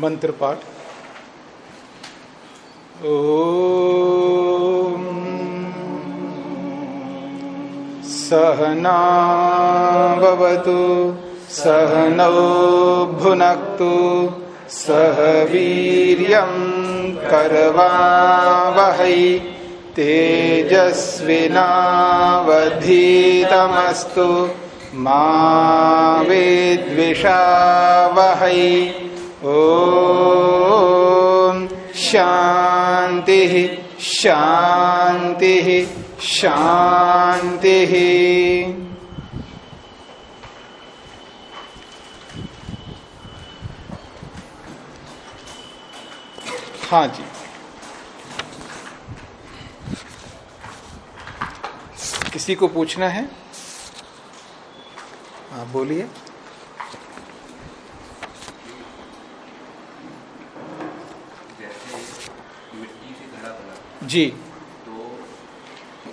मंत्र पाठ। ओ सहनावतु सहनौ भुनक्तु सह वीर्यं करवावहै तेजस्विनावधीतमस्तु मा विद्विषावहै। ओ शांति शांति शांति हाँ जी। किसी को पूछना है? हाँ बोलिए। जी। तो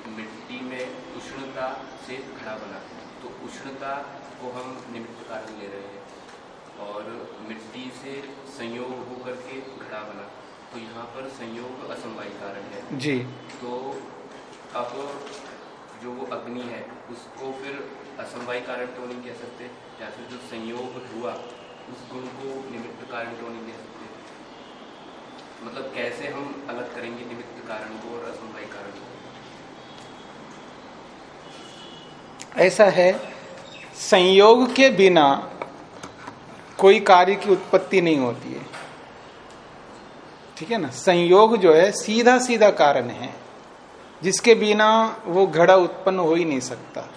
मिट्टी में उष्णता से घड़ा बना तो उष्णता को हम निमित्त कारण ले रहे हैं और मिट्टी से संयोग होकर के घड़ा बना। तो यहाँ पर संयोग असमवाय कारण है। जी। तो अब जो वो अग्नि है उसको फिर असमवाय कारण तो नहीं कह सकते या फिर जो संयोग हुआ उस गुण को निमित्त कारण तो नहीं कह सकते। मतलब कैसे हम अलग करेंगे निमित्त कारण को और असमवाय कारण को? ऐसा है, संयोग के बिना कोई कार्य की उत्पत्ति नहीं होती है। ठीक है ना? संयोग जो है सीधा सीधा कारण है, जिसके बिना वो घड़ा उत्पन्न हो ही नहीं सकता।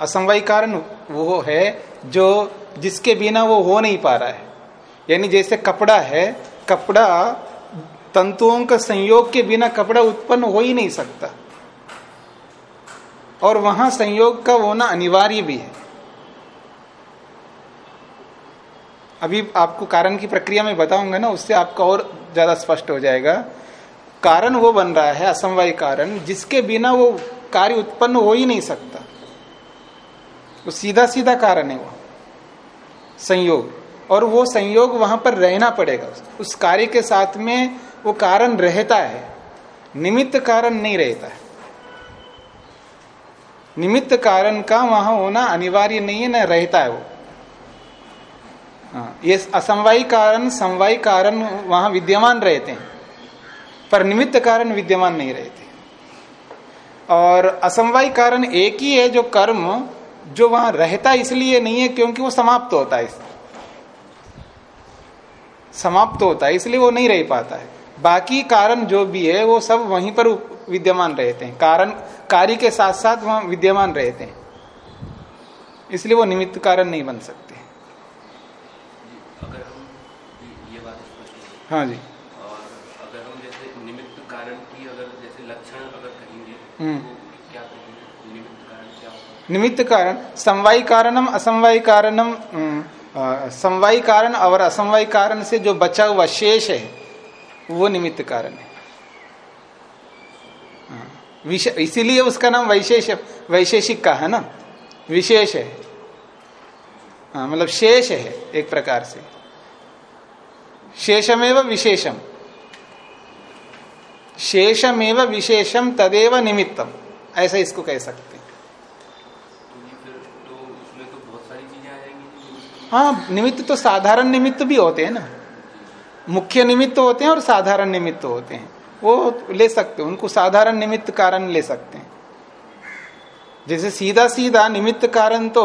असमवाय कारण वो है जो जिसके बिना वो हो नहीं पा रहा है। यानी जैसे कपड़ा है, कपड़ा तंतुओं का संयोग के बिना कपड़ा उत्पन्न हो ही नहीं सकता। और वहाँ संयोग का होना अनिवार्य भी है। अभी आपको कारण की प्रक्रिया में बताऊँगा ना, उससे आपका और ज़्यादा स्पष्ट हो जाएगा। कारण वो बन रहा है, असमवाय कारण, जिसके बिना वो कार्य उत्पन्न हो ही नहीं सकता। वो सीधा सीधा कारण है वो। संयोग। और वो संयोग वहाँ पर रहना पड़ेगा। उस कार्य के साथ में वो कारण रहता है। निमित्त कारण नहीं रहता है। निमित्त कारण का वहाँ होना अनिवार्य नहीं है न रहता है वो। हाँ, ये असमवाय कारण समवाय कारण वहाँ विद्यमान रहते हैं। पर निमित्त कारण विद्यमान नहीं रहते। और असमवाय कारण एक ही है जो कर्म जो वहाँ रहता इसलिए नहीं है क्योंकि वो समाप्त होता है समाप्त होता है इसलिए वो नहीं रह पाता है। बाकी कारण जो भी है वो सब वहीं पर विद्यमान रहते हैं। कारण कार्य के साथ साथ वहाँ विद्यमान रहते हैं। इसलिए वो निमित्त कारण नहीं बन सकते। अगर हम ये बात हाँ जी। और अगर हम जैसे निमित्त कारण की अगर जैसे लक्षण अगर कहेंगे हम्म। तो क्या कहेंगे निमित्त कारण क्या होगा निमित्त कारण, समवाय कारणम, असमवाय कारणम समवाय कारण और असमवाय कारण से जो बचा हुआ शेष है, वो निमित्त कारण है। इसीलिए उसका नाम वैशेष वैशेषिक का, है ना? विशेष है। हाँ मतलब शेष है एक प्रकार से। शेषमेव विशेषम। शेषमेव विशेषम तदेव निमित्तम। ऐसा इसको कह सकते हैं तो ये फिर तो उसमें तो बहुत सारी चीज़ें आ जाएँगी हाँ निमित्त तो साधारण निमित्त भी होते हैं ना। मुख्य निमित्त होते हैं और साधारण निमित्त होते हैं। वो ले सकते हैं उनको साधारण निमित्त कारण ले सकते हैं। जैसे सीधा सीधा निमित्त कारण तो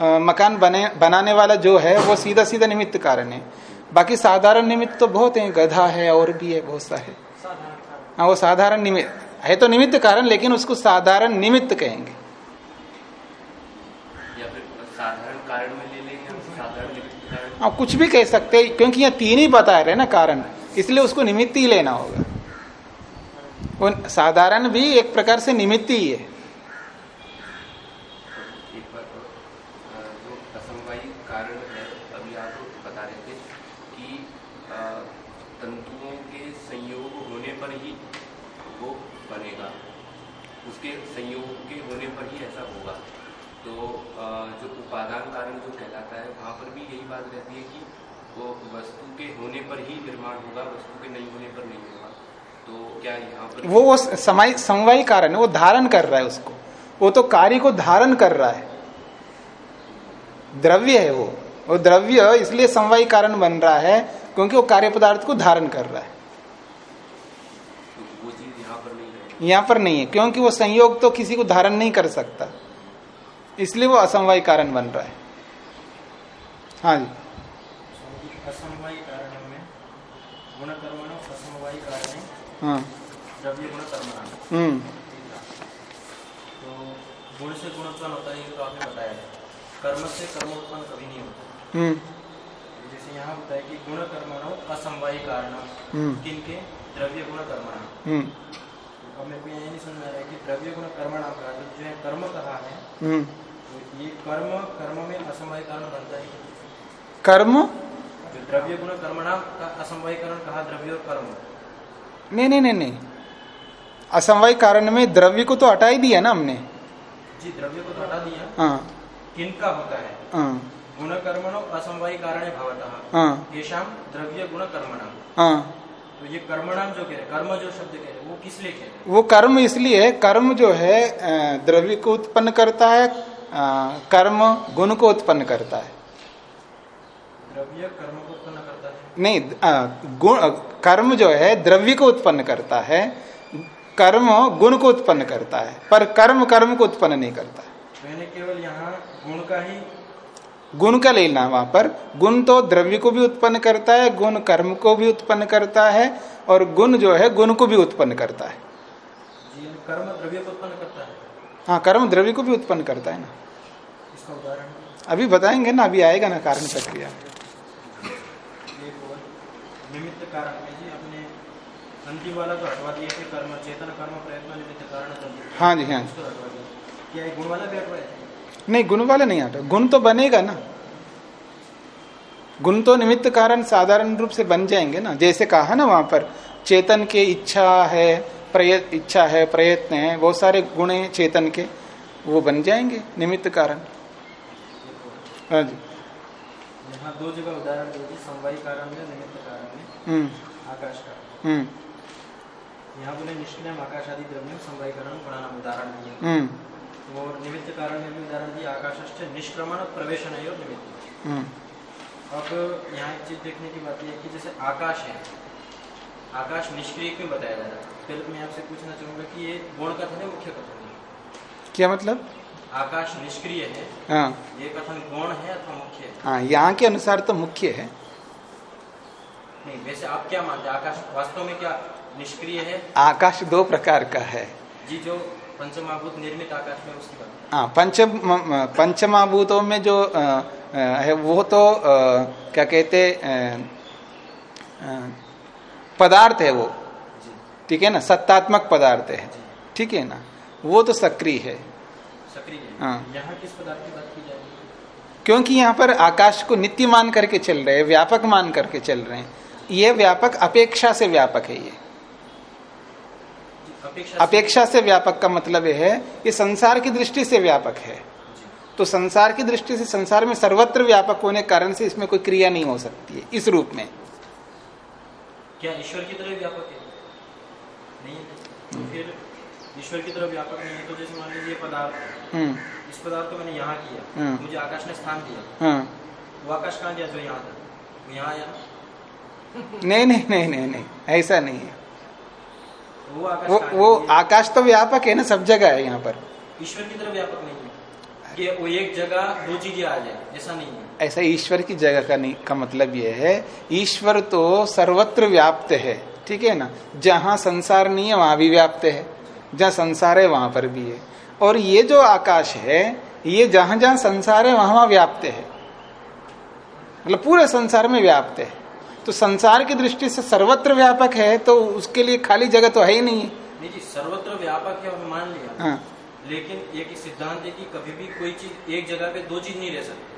आ, मकान बने बनाने वाला जो है वो सीधा सीधा निमित्त कारण है। बाकी साधारण निमित्त तो बहुत है गधा है और भी है बहुत सा है। हाँ वो साधारण निमित्त है तो निमित्त कारण लेकिन उसको साधारण निमित्त कहेंगे। या फिर साधारण कारण में ले लेंगे हम साधारण हाँ कुछ भी कह सकते हैं, क्योंकि यहाँ तीन ही बता रहे ना कारण। इसलिए उसको निमित्त ही लेना होगा। वो साधारण भी एक प्रकार से निमित्त ही है। आप संयोग के होने पर ही ऐसा होगा। तो जो उपादान कारण जो कहलाता है वहाँ पर भी यही बात रहती है कि वो वस्तु के होने पर ही निर्माण होगा वस्तु के नहीं होने पर नहीं होगा। तो क्या यहाँ पर वो वो समय समवाय कारण है वो धारण कर रहा है उसको। वो तो कार्य को धारण कर रहा है। द्रव्य है वो। वो द्रव्य इसलिए समवाय कारण बन रहा है क्योंकि वो कार्य पदार्थ को धारण कर रहा है। वो चीज़ यहाँ पर नहीं यहाँ पर नहीं है क्योंकि वो संयोग तो किसी को धारण नहीं कर सकता। इसलिए वो असमवाय कारण बन रहा है। हाँ जी असमवायी कारण में गुण कर्मण असमवायी कारण हाँ। द्रव्य गुण हम्म। तो गुण से गुण उत्पन्न होता है ये तो आपने बताया। है कर्म से कर्म उत्पन्न कभी नहीं होता। हम्म। जैसे यहाँ होता है कि गुण कर्मण असमवायी कारण हम्म। किनके? द्रव्य गुण कर्मण अब मेरे को ये नहीं समझ में आ रहा है कि द्रव्य गुण कर्मण का जो है कर्म कहा है तो ये कर्म कर्म में असमवाय कारण बनता है कर्म द्रव्य गुण कर्मणाम का असमवायकरण कहा द्रव्य और कर्म नहीं नहीं नहीं नहीं। असमवाय कारण में द्रव्य को तो हटा ही दिया ना हमने। जी द्रव्य को तो हटा दिया। हाँ। किनका होता है? हाँ। गुण कर्मणो असमवायी कारण भवतः। हाँ। येषाम द्रव्य गुण कर्मणाम हाँ। तो ये कर्मणाम जो कह रहे कर्म जो शब्द कह रहे वो किस लिए कह रहे? वो कर्म इसलिए है कर्म जो है द्रव्य को उत्पन्न करता है कर्म गुण को उत्पन्न करता है। द्रव्य कर्म को नहीं गुण कर्म जो है द्रव्य को उत्पन्न करता है कर्म गुण को उत्पन्न करता है पर कर्म कर्म को उत्पन्न नहीं करता। मैंने केवल यहाँ गुण का ही गुण का लेना वहाँ पर। गुण तो द्रव्य को भी उत्पन्न करता है गुण कर्म को भी उत्पन्न करता है और गुण जो है गुण को भी उत्पन्न करता है। कर्म द्रव्य को उत्पन्न करता है। हाँ कर्म द्रव्य को भी उत्पन्न करता है ना। इसका उदाहरण अभी बताएँगे ना अभी आएगा ना कारण प्रक्रिया। निमित्त कारण में जी अपने अंतिम वाला तो हटवा दिया कि कर्म चेतन कर्म प्रयत्न निमित्त कारण तंत्र। हाँ जी हाँ जी। हटवा क्या गुण वाला भी हटवाया नहीं गुण वाले नहीं हटा गुण तो बनेगा ना। गुण तो निमित्त कारण साधारण रूप से बन जाएँगे ना। जैसे कहा ना वहाँ पर चेतन के इच्छा है प्रयत इच्छा है प्रयत्न है बहुत सारे गुण हैं चेतन के वो बन जाएँगे निमित्त कारण। हाँ जी। यहाँ दो जगह उदाहरण समवायी कारण में निमित्त आकाश का हम्म। यहाँ बोले निष्क्रियम आकाश आदि द्रव्य समवायी गुणानाम उदाहरण दिए। हम्म। और निमित्त कारण में भी उदाहरण दिया आकाश निष्क्रमण प्रवेशन निमित्त। हम्म। अब यहाँ एक चीज़ देखने की बात यह है कि जैसे आकाश है आकाश निष्क्रिय क्यों बताया जा रहा है? पहले तो मैं आपसे पूछना चाहूँगा कि ये गुण कथन है मुख्य कथन है? क्या मतलब? आकाश निष्क्रिय है हाँ। ये कथन गौण है अथवा मुख्य है? हाँ यहाँ के अनुसार तो मुख्य है। नहीं वैसे आप क्या मानते हैं? आकाश वास्तव में क्या निष्क्रिय है? आकाश दो प्रकार का है। जी जो पंचमाभूत निर्मित आकाश में उसकी बात। हाँ पंच पंचमाभूतों में जो है वो तो अ, क्या कहते पदार्थ है वो। ठीक है ना? सत्तात्मक पदार्थ है। ठीक है ना? वो तो सक्रिय है। सक्रिय हाँ। यहाँ किस पदार्थ की बात की जाएगी क्योंकि यहाँ पर आकाश को नित्य मान करके चल रहे हैं व्यापक मान करके चल रहे हैं। ये व्यापक अपेक्षा से व्यापक है ये। अपेक्षा अपेक्षा से व्यापक का मतलब यह है ये संसार की दृष्टि से व्यापक है। तो संसार की दृष्टि से संसार में सर्वत्र व्यापक होने के कारण से इसमें कोई क्रिया नहीं हो सकती है इस रूप में। क्या ईश्वर की तरह व्यापक है? नहीं है। तो फिर ईश्वर की तरह व्यापक नहीं है तो जैसे मान लीजिए पदार्थ हम्म। इस पदार्थ को मैंने यहाँ किया हम्म। मुझे आकाश ने स्थान दिया। वो आकाश कहाँ गया जो यहाँ था? यहाँ आया। नहीं नहीं नहीं नहीं नहीं ऐसा नहीं है। वो आकाश वो वो आकाश तो व्यापक है ना सब जगह है यहाँ पर। ईश्वर की तरह व्यापक नहीं है। कि वो एक जगह दो चीज़ें आ जाए ऐसा नहीं है। ऐसा ईश्वर की जगह का नहीं का मतलब यह है ईश्वर तो सर्वत्र व्याप्त है ठीक है ना? जहाँ संसार नहीं है वहाँ भी व्याप्त है। जहाँ संसार है वहाँ पर भी है। और ये जो आकाश है ये जहाँ जहाँ संसार है वहाँ वहाँ व्याप्त है। मतलब पूरे संसार में व्याप्त है। तो संसार की दृष्टि से सर्वत्र व्यापक है तो उसके लिए खाली जगह तो है ही नहीं। नहीं जी सर्वत्र व्यापक है मान लिया। हाँ। लेकिन एक सिद्धांत है कि कभी भी कोई चीज़ एक जगह पे दो चीज़ नहीं रह सकती।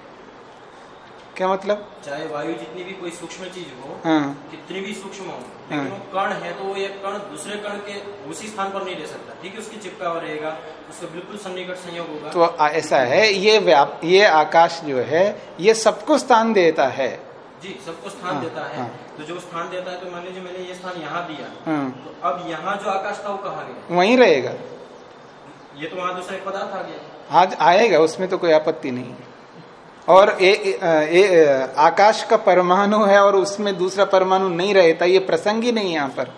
क्या मतलब? चाहे वायु जितनी भी कोई सूक्ष्म चीज़ हो हाँ। कितनी भी सूक्ष्म हो लेकिन हाँ। वो कण है तो वो एक कण दूसरे कण के उसी स्थान पर नहीं रह सकता। ठीक है उसकी चिपका हुआ रहेगा उसका बिल्कुल सन्निकट संयोग होगा। तो ऐसा है ये व्याप ये आकाश जो है ये सबको स्थान देता है। जी सबको स्थान हाँ, देता है। हाँ। तो जो स्थान देता है तो मान लीजिए मैंने ये स्थान यहाँ दिया। हाँ। तो अब यहाँ जो आकाश था वो कहाँ गया? वहीं रहेगा। ये तो वहाँ दूसरा एक पदार्थ आ गया। आज आएगा उसमें तो कोई आपत्ति नहीं है। और ए, ए, ए, आकाश का परमाणु है और उसमें दूसरा परमाणु नहीं रहता ये प्रसंग ही नहीं यहाँ पर।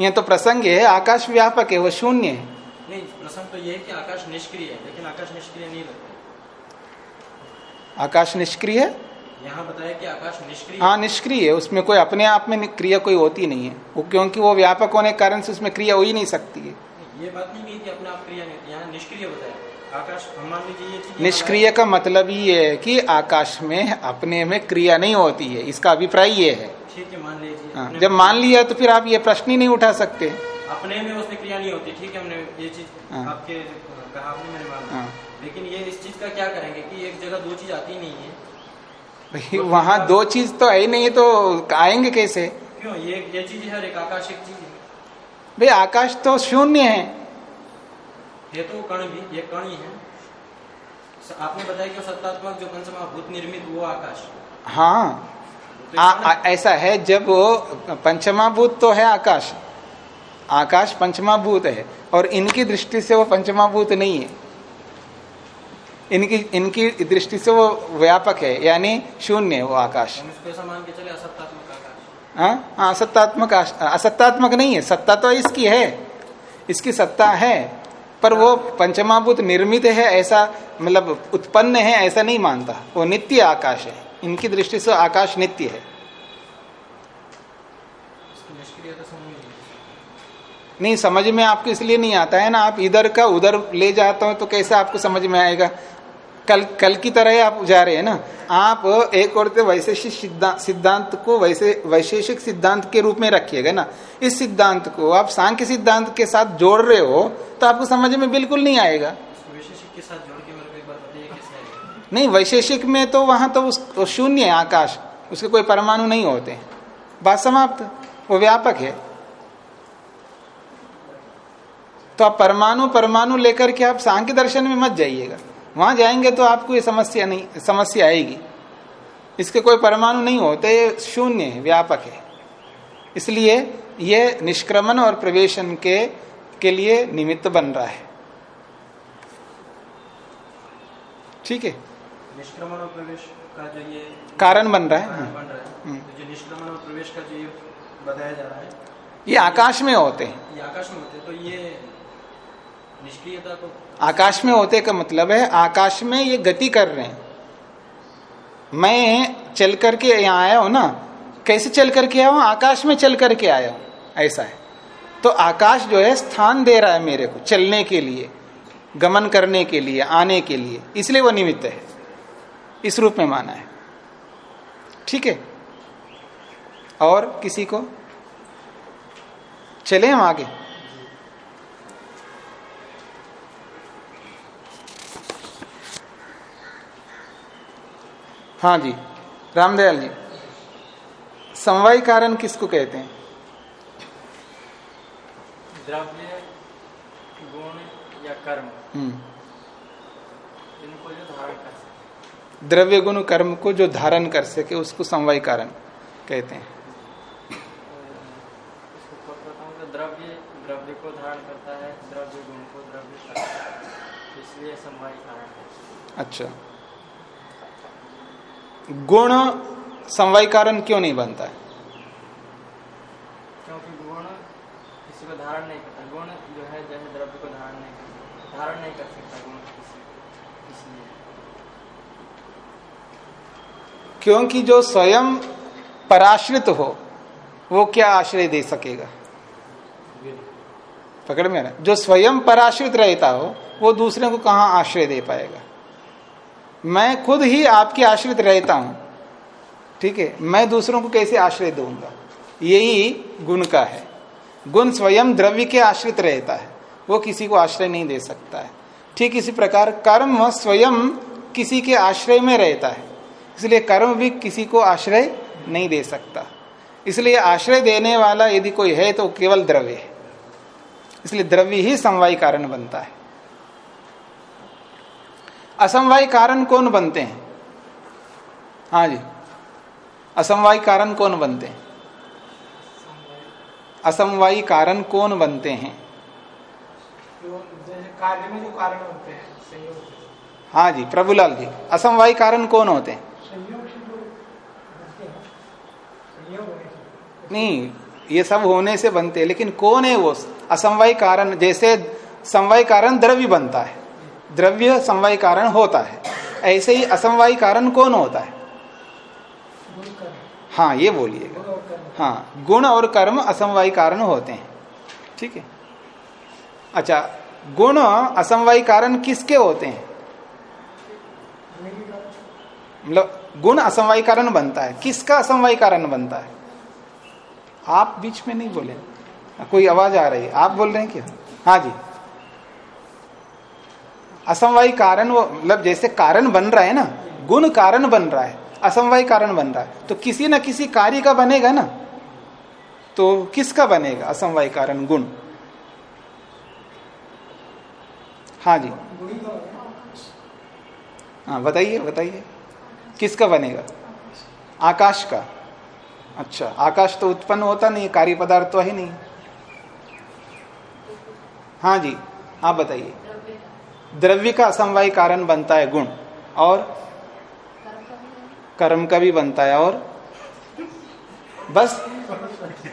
ये तो प्रसंग है आकाश व्यापक है वो शून्य है। नहीं प्रसंग तो ये है कि आकाश निष्क्रिय है लेकिन आकाश निष्क्रिय नहीं रहता। आकाश निष्क्रिय है? यहाँ बताया कि आकाश निष्क्रिय हाँ। निष्क्रिय है। उसमें कोई अपने आप में क्रिया कोई होती नहीं है। वो क्योंकि वो व्यापक होने के कारण से उसमें क्रिया हो ही नहीं सकती है। ये बात नहीं कही कि अपने आप क्रिया नहीं यहाँ निष्क्रिय बताया। आकाश मान लीजिए निष्क्रिय का मतलब ये है कि आकाश में अपने में क्रिया नहीं होती है। इसका अभिप्राय ये है। ठीक है मान लीजिए। हाँ, जब मान लिया तो फिर आप ये प्रश्न ही नहीं उठा सकते। अपने में उसमें क्रिया नहीं होती। ठीक है हमने ये चीज़ हाँ। आपके कहा आपने मैंने मान हाँ। लेकिन ये इस चीज़ का क्या करेंगे कि एक जगह दो चीज़ आती नहीं है। वहाँ दो चीज़ तो है ही नहीं तो आएँगे कैसे? क्यों? ये ये चीज़ है और एक आकाश एक चीज़ है। भाई आकाश तो शून्य है। ये तो कण भी ये कण ही है। आपने बताया कि सत्तात्मक जो पंचमहाभूत निर्मित वो आकाश। हाँ। तो आ, आ, ऐसा है जब वो पंचमाभूत तो है आकाश। आकाश पंचमाभूत है और इनकी दृष्टि से वो पंचमाभूत नहीं है। इनकी इनकी दृष्टि से वो व्यापक है यानी शून्य है वो आकाश। असत्तात्मक हाँ? हाँ, असत्तात्मक असत्तात्मक नहीं है सत्ता तो इसकी है। इसकी सत्ता है पर वो पंचमाभूत निर्मित है ऐसा मतलब उत्पन्न है ऐसा नहीं मानता। वो नित्य आकाश है। इनकी दृष्टि से आकाश नित्य है। नहीं नहीं समझ में आपको इसलिए नहीं आता है ना आप इधर का उधर ले जाते हो तो कैसे आपको समझ में आएगा? कल कल की तरह आप जा रहे हैं ना? आप एक और वैशेषिक सिद्धांत सिद्धांत को वैसे वैशेषिक सिद्धांत के रूप में रखिएगा ना? इस सिद्धांत को आप सांख्य सिद्धांत के साथ जोड़ रहे हो तो आपको समझ में बिल्कुल नहीं आएगा। इसको वैशेषिक के साथ जोड़ के मेरे को एक बार कैसे नहीं वैशेषिक में तो वहाँ तो उस शून्य है आकाश। उसके कोई परमाणु नहीं होते। बात समाप्त। वो व्यापक है। तो आप परमाणु परमाणु लेकर के आप सांख्य दर्शन में मत जाइएगा। वहाँ जाएँगे तो आपको ये समस्या नहीं समस्या आएगी। इसके कोई परमाणु नहीं होते ये शून्य है व्यापक है। इसलिए ये निष्क्रमण और प्रवेशन के के लिए निमित्त बन रहा है। ठीक है? निष्क्रमण और प्रवेश का जो ये कारण बन रहा है। कारण बन रहा है। हम्म। तो जो निष्क्रमण और प्रवेश का जो ये बताया जा रहा है। ये आकाश में होते हैं। ये आकाश में होते हैं, तो ये निष्क्रियता को आकाश में होते का मतलब है, आकाश में ये गति कर रहे हैं। मैं चल करके यहाँ आया हूँ ना, कैसे चल करके आया हूँ? आकाश में चल करके आया हूँ, ऐसा है। तो आकाश जो है, स्थान दे रहा है मेरे को, चलने के लिए, गमन करने के लिए, आने के लिए। इसलिए वो निमित्त है। इस रूप में माना है। ठीक है? और किसी को? चले हम आगे। हाँ जी रामदयाल जी। समवाय कारण किसको कहते हैं? द्रव्य गुण या कर्म। हम्म, इनको जो धारण कर सकते द्रव्य गुण कर्म को जो धारण कर सके उसको समवाय कारण कहते हैं। कि द्रव्य द्रव्य को धारण करता है द्रव्य गुण को द्रव्य इसलिए समवाय कारण अच्छा। गुण समवाय कारण क्यों नहीं बनता है? क्योंकि गुण किसी को धारण नहीं करता। गुण जो है जैसे द्रव्य को धारण नहीं कर सकता। धारण नहीं कर सकता गुण इसलिए। क्योंकि जो स्वयं पराश्रित हो वो क्या आश्रय दे सकेगा? पकड़ में है? जो स्वयं पराश्रित रहता हो वो दूसरे को कहा आश्रय दे पाएगा? मैं खुद ही आपके आश्रित रहता हूँ। ठीक है? मैं दूसरों को कैसे आश्रय दूँगा? यही गुण का है। गुण स्वयं द्रव्य के आश्रित रहता है। वो किसी को आश्रय नहीं दे सकता है। ठीक इसी प्रकार कर्म स्वयं किसी के आश्रय में रहता है। इसलिए कर्म भी किसी को आश्रय नहीं दे सकता। इसलिए आश्रय देने वाला यदि कोई है तो केवल द्रव्य है। इसलिए द्रव्य ही समवाय कारण बनता है। असमवाय कारण कौन बनते हैं? हाँ जी। असमवाय कारण कौन बनते हैं? असमवायी कारण कौन बनते हैं? कार्य में जो कारण होते हैं हाँ। जी प्रभुलाल जी असमवायी कारण कौन होते हैं? नहीं ये सब होने से बनते हैं लेकिन कौन है वो? असमवाय कारण जैसे समवाय कारण द्रव्य बनता है। द्रव्य समवाय कारण होता है। ऐसे ही असमवाय कारण कौन होता है? हाँ ये बोलिएगा। हाँ गुण और कर्म असमवाय कारण होते हैं। ठीक है? अच्छा गुण असमवाय कारण किसके होते हैं? मतलब गुण असमवाय कारण बनता है। किसका असमवाय कारण बनता है? आप बीच में नहीं बोले। कोई आवाज़ आ रही है। आप बोल रहे हैं क्या? हाँ जी। असमवाय कारण वो मतलब जैसे कारण बन रहा है ना, गुण कारण बन रहा है, असमवाय कारण बन रहा है तो किसी ना किसी कार्य का बनेगा ना तो किसका बनेगा? असमवाय कारण, गुण। हाँ जी। हाँ बताइए बताइए। किसका बनेगा? आकाश का। अच्छा आकाश तो उत्पन्न होता नहीं, कार्य पदार्थ तो है नहीं। हाँ जी, आप बताइए। द्रव्य का असमवाय कारण बनता है गुण और कर्म का भी बनता है और बस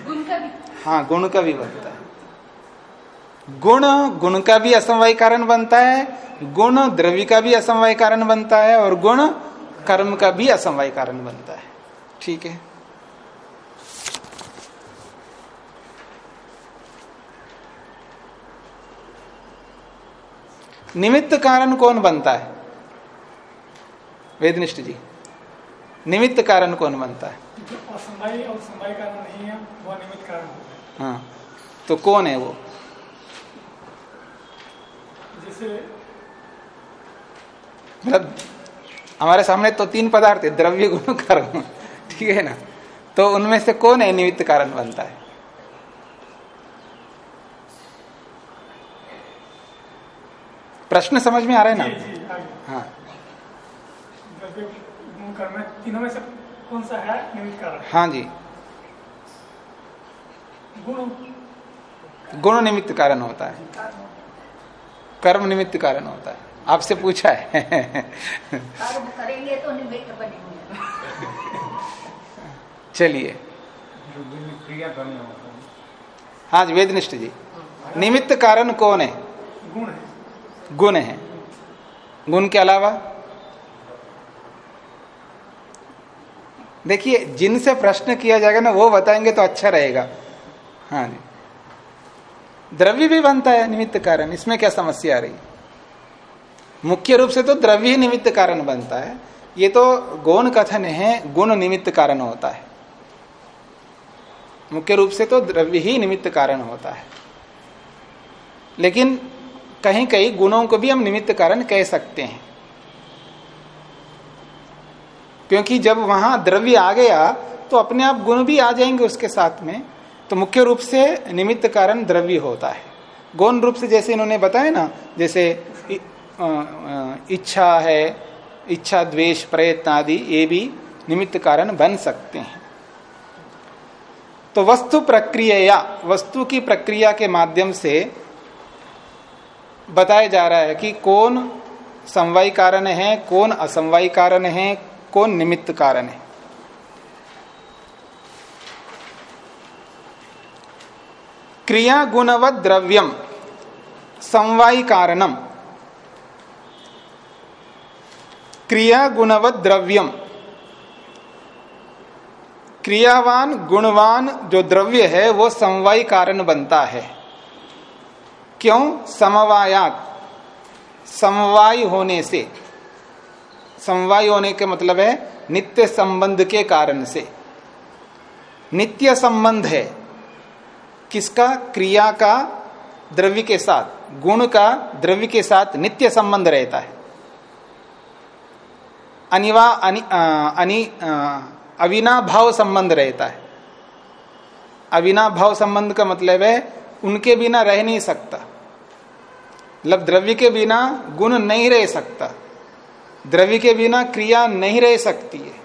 गुण का भी। हाँ गुण का भी बनता है। गुण गुण का भी असमवाय कारण बनता है गुण द्रव्य का भी असमवाय कारण बनता है और गुण कर्म का भी असमवाय कारण बनता है। ठीक है? निमित्त कारण कौन बनता है? वेदनिष्ठ जी निमित्त कारण कौन बनता है? और कारण नहीं है वह निमित्त कारण होता है हाँ तो कौन है वो? जैसे मतलब हमारे सामने तो तीन पदार्थ है द्रव्य गुण कर्म ठीक है ना? तो उनमें से कौन है निमित्त कारण बनता है? प्रश्न समझ में आ रहा है ना? हाँ है, तीनों में से कौन सा है निमित्त कारण? हाँ जी। गुण। गुण निमित्त कारण होता है। कर्म निमित्त कारण होता है। आपसे पूछा है। करेंगे तो निमित्त बनेंगे। चलिए। क्रिया करना होता है। हाँ जी वेदनिष्ठ जी। निमित्त कारण कौन है? गुण है। गुण है। गुण के अलावा, देखिए, जिनसे प्रश्न किया जाएगा ना, वो बताएँगे तो अच्छा रहेगा। हाँ जी। द्रव्य भी बनता है निमित्त कारण, इसमें क्या समस्या आ रही मुख्य रूप से तो द्रव्य ही निमित्त कारण बनता है। ये तो गौण कथन है, गुण निमित्त कारण होता है। मुख्य रूप से तो द्रव्य ही निमित्त कारण होता है। लेकिन कहीं कहीं गुणों को भी हम निमित्त कारण कह सकते हैं। क्योंकि जब वहाँ द्रव्य आ गया तो अपने आप गुण भी आ जाएँगे उसके साथ में। तो मुख्य रूप से निमित्त कारण द्रव्य होता है। गौण रूप से जैसे इन्होंने बताया ना, जैसे इच्छा है, इच्छा, द्वेष, प्रयत्न आदि, ये भी निमित्त कारण बन सकते हैं। तो वस्तु प्रक्रिया, वस्तु की प्रक्रिया के माध्यम से बताया जा रहा है कि कौन समवाय कारण है, कौन असमवाय कारण है, कौन निमित्त कारण है। क्रिया गुणवत द्रव्यम, समवाय कारणम। क्रिया गुणवत द्रव्यम। क्रियावान, गुणवान जो द्रव्य है, वो समवाय कारण बनता है। क्यों समवायात? समवाय होने से। समवाय होने के मतलब है नित्य संबंध के कारण से। नित्य संबंध है। किसका? क्रिया का द्रव्य के साथ। गुण का द्रव्य के साथ नित्य संबंध रहता है। अनिवा अनि, अनि अविनाभाव संबंध रहता है। अविनाभाव संबंध का मतलब है उनके बिना रह नहीं सकता। मतलब द्रव्य के बिना गुण नहीं रह सकता। द्रव्य के बिना क्रिया नहीं रह सकती है।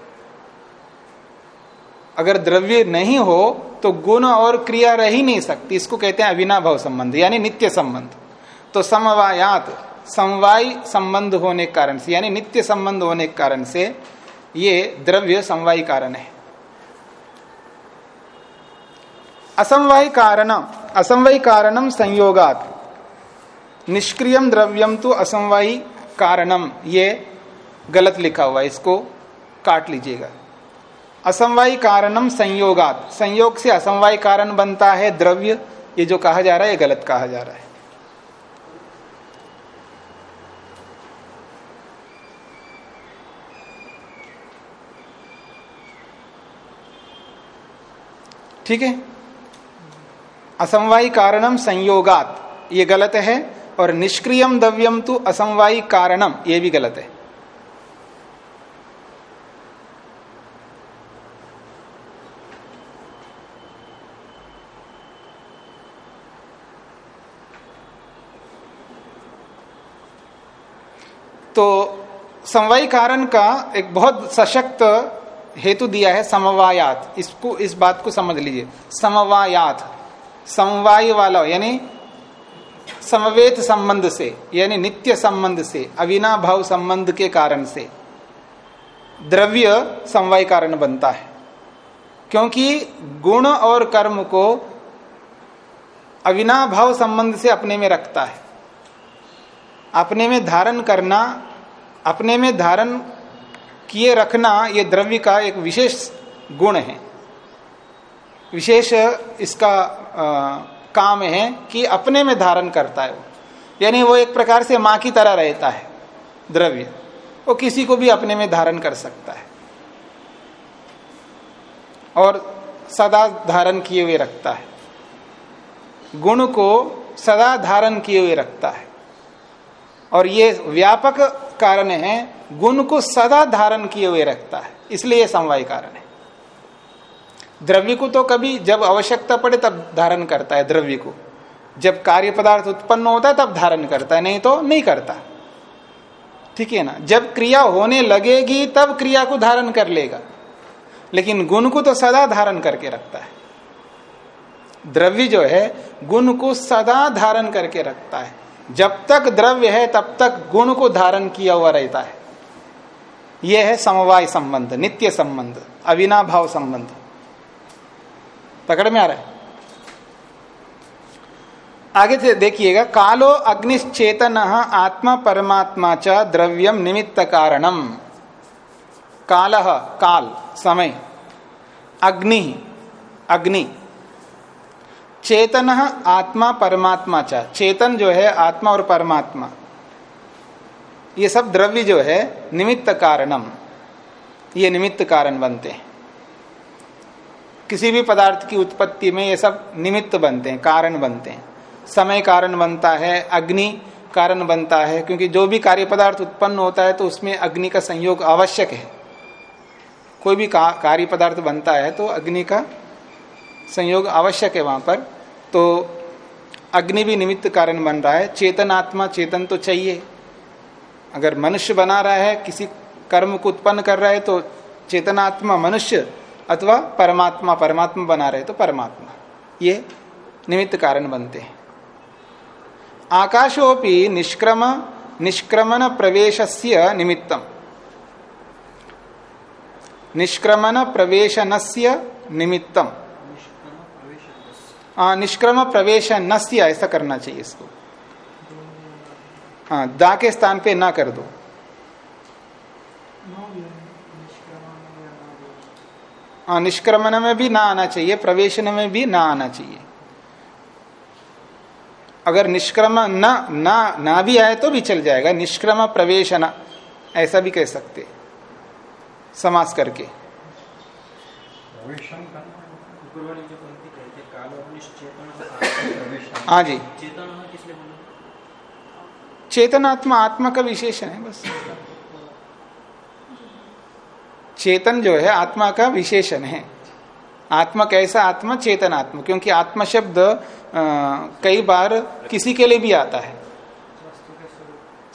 अगर द्रव्य नहीं हो तो गुण और क्रिया रह ही नहीं सकती। इसको कहते हैं अविनाभाव संबंध, यानी नित्य संबंध। तो समवायात, समवाय संबंध होने के कारण से, यानी नित्य संबंध होने के कारण से ये द्रव्य समवाय कारण है। असमवाय कारण असमवाय कारणम संयोगात। निष्क्रियम द्रव्यम तो असमवाय कारणम ये गलत लिखा हुआ है, इसको काट लीजिएगा। असमवाय कारणम संयोगात। संयोग से असमवाय कारण बनता है द्रव्य। ये जो कहा जा रहा है, ये गलत कहा जा रहा है। ठीक है? असमवायी कारणम संयोगात। ये गलत है और निष्क्रियम द्रव्यम तो असमवायी कारणम ये भी गलत है। तो समवाय कारण का एक बहुत सशक्त हेतु दिया है समवायात। इसको, इस बात को समझ लीजिए। समवायात। समवाय वाला, यानी समवेत संबंध से यानी नित्य संबंध से अविनाभाव संबंध के कारण से द्रव्य समवाय कारण बनता है। क्योंकि गुण और कर्म को अविनाभाव संबंध से अपने में रखता है। अपने में धारण करना अपने में धारण किए रखना ये द्रव्य का एक विशेष गुण है। विशेष इसका आ, काम है कि अपने में धारण करता है वो। यानी वो एक प्रकार से माँ की तरह रहता है, द्रव्य। वो किसी को भी अपने में धारण कर सकता है। और सदा धारण किए हुए रखता है। गुण को सदा धारण किए हुए रखता है। और ये व्यापक कारण है, गुण को सदा धारण किए हुए रखता है। इसलिए यह समवाय कारण है। द्रव्य को तो कभी जब आवश्यकता पड़े तब धारण करता है द्रव्य को जब कार्य पदार्थ उत्पन्न होता है, तब धारण करता है, नहीं तो नहीं करता। ठीक है ना? जब क्रिया होने लगेगी, तब क्रिया को धारण कर लेगा। लेकिन गुण को तो सदा धारण करके रखता है। द्रव्य जो है, गुण को सदा धारण करके रखता है। जब तक द्रव्य है, तब तक गुण को धारण किया हुआ रहता है। यह है समवाय संबंध, नित्य संबंध, अविनाभाव संबंध। पकड़ में आ रहा है। आगे से देखिएगा, कालो अग्निश्चेतन आत्मा परमात्मा च द्रव्यम निमित्त कारणम काल काल, समय। अग्नि अग्नि। चेतन आत्मा परमात्मा च। चेतन जो है, आत्मा और परमात्मा। ये सब द्रव्य जो है, निमित्त कारणम ये निमित्त कारण बनते हैं। किसी भी पदार्थ की उत्पत्ति में ये सब निमित्त बनते हैं, कारण बनते हैं। समय कारण बनता है, अग्नि कारण बनता है, क्योंकि जो भी कार्य पदार्थ उत्पन्न होता है तो उसमें अग्नि का संयोग आवश्यक है। कोई भी कार्य पदार्थ बनता है तो अग्नि का संयोग आवश्यक है वहाँ पर। तो अग्नि भी निमित्त कारण बन रहा है, चेतन आत्मा, चेतन तो चाहिए। अगर मनुष्य बना रहा है, किसी कर्म को उत्पन्न कर रहा है तो चेतनात्मा मनुष्य अथवा परमात्मा परमात्मा बना रहे तो परमात्मा। ये निमित्त कारण बनते हैं। आकाशोपि निष्क्रम, निष्क्रमण प्रवेशस्य निमित्तम। निष्क्रमण प्रवेशनस्य निमित्तम। निष्क्रम प्रवेश नस्य ऐसा करना चाहिए इसको। हाँ दा के स्थान पे ना कर दो। हाँ निष्क्रमण में भी ना आना चाहिए प्रवेशन में भी ना आना चाहिए। अगर निष्क्रम न ना ना भी आए तो भी चल जाएगा। निष्क्रम प्रवेशना ऐसा भी कह सकते समास करके। हाँ जी। चेतनात्मा आत्मा का विशेषण है बस। चेतन जो है, आत्मा का विशेषण है। आत्मा कैसा? आत्मा चेतन आत्मा क्योंकि आत्मा शब्द कई बार किसी के लिए भी आता है।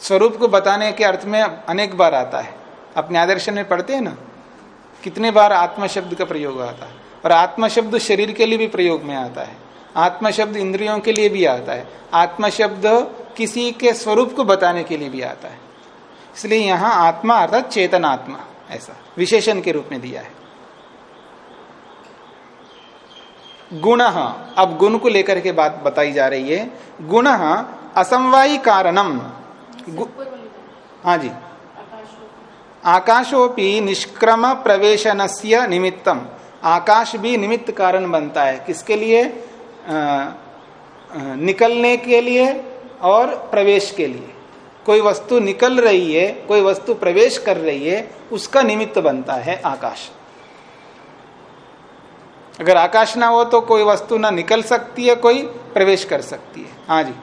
स्वरूप को बताने के अर्थ में अनेक बार आता है। अपने आदर्शन में पढ़ते हैं ना, कितने बार आत्मा शब्द का प्रयोग आता है। और आत्मा शब्द शरीर के लिए भी प्रयोग में आता है। आत्मा शब्द इंद्रियों के लिए भी आता है। आत्मा शब्द किसी के स्वरूप को बताने के लिए भी आता है। इसलिए यहाँ आत्मा अर्थात चेतन आत्मा ऐसा विशेषण के रूप में दिया है। गुण अब गुण को लेकर के बात बताई जा रही है। गुण असमवायी कारणम। हाँ जी। आकाशोपी निष्क्रम प्रवेशन से निमित्तम। आकाश भी निमित्त कारण बनता है। किसके लिए? आ, निकलने के लिए और प्रवेश के लिए। कोई वस्तु निकल रही है कोई वस्तु प्रवेश कर रही है उसका निमित्त बनता है आकाश। अगर आकाश ना हो तो कोई वस्तु ना निकल सकती है कोई प्रवेश कर सकती है। हाँ जी। तो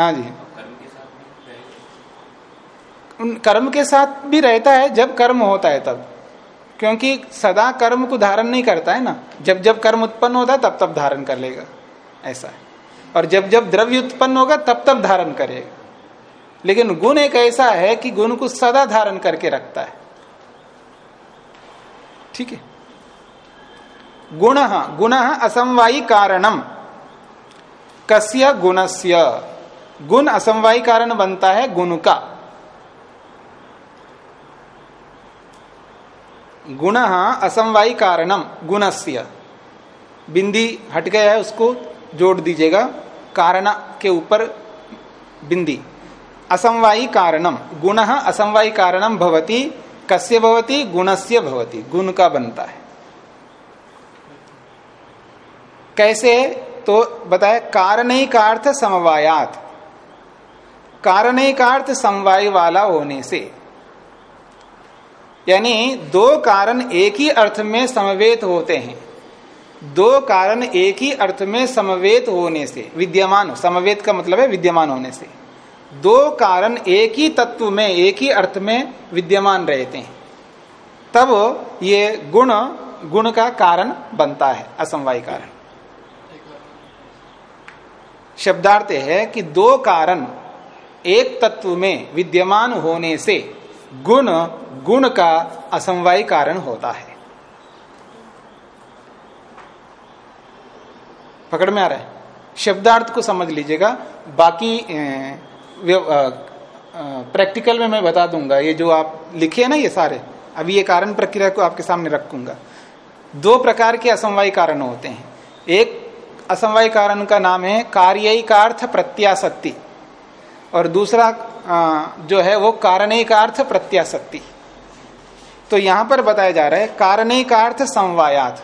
है। जी। कर्म के साथ भी रहेगा उन कर्म के साथ भी रहता है जब कर्म होता है तब। क्योंकि सदा कर्म को धारण नहीं करता है ना। जब जब कर्म उत्पन्न होता है तब तब धारण कर लेगा। ऐसा है। और जब जब द्रव्य उत्पन्न होगा, तब तब धारण करेगा। लेकिन गुण एक ऐसा है कि गुण को सदा धारण करके रखता है। ठीक है? गुण गुण असमवायी कारणम। कस्य गुणस्य? गुण असमवायी कारण बनता है गुण का। गुण असमवायी कारणम, गुणस्य। बिंदी हट गया है उसको। जोड़ दीजिएगा। कारण के ऊपर बिंदी। असमवायी कारणम। गुण असमवायी कारणम भवती। कस्य भवती? गुणस्य भवती। गुण का बनता है। कैसे? तो बताए, कारणिकार्थ समवायात। कारणिकार्थ समवाय वाला होने से। यानी दो कारण एक ही अर्थ में समवेत होते हैं। दो कारण एक ही अर्थ में समवेत होने से, विद्यमान समवेत का मतलब है विद्यमान होने से। दो कारण एक ही तत्व में, एक ही अर्थ में विद्यमान रहते हैं। तब ये गुण गुण का कारण बनता है, असमवाय कारण। शब्दार्थ है कि दो कारण एक तत्व में विद्यमान होने से गुण गुण का असमवाय कारण होता है। पकड़ में आ रहा है। शब्दार्थ को समझ लीजिएगा। बाकी प्रैक्टिकल में मैं बता दूँगा। ये जो आप लिखे हैं ना ये सारे, अभी ये कारण प्रक्रिया को आपके सामने रखूँगा। दो प्रकार के असमवाय कारण होते हैं। एक असमवाय कारण का नाम है कार्यिकार्थ प्रत्याशक्ति और दूसरा जो है वो कारणिकार्थ प्रत्याशक्ति तो यहाँ पर बताया जा रहा है, कारणिकार्थ समवायात।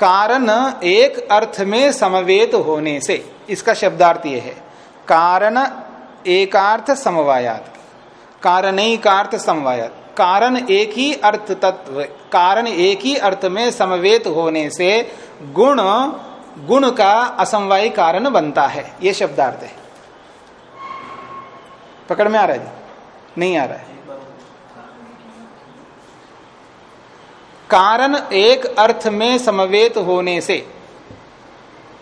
कारण एक अर्थ में समवेत होने से, इसका शब्दार्थ यह है, कारण एकार्थ समवायात कारण कारणिकार्थ समवायात, कारण एक ही अर्थ तत्व, कारण एक ही अर्थ में समवेत होने से गुण गुण का असमवाय कारण बनता है यह शब्दार्थ है। पकड़ में आ रहा है नहीं आ रहा है। कारण एक अर्थ में समवेत होने से।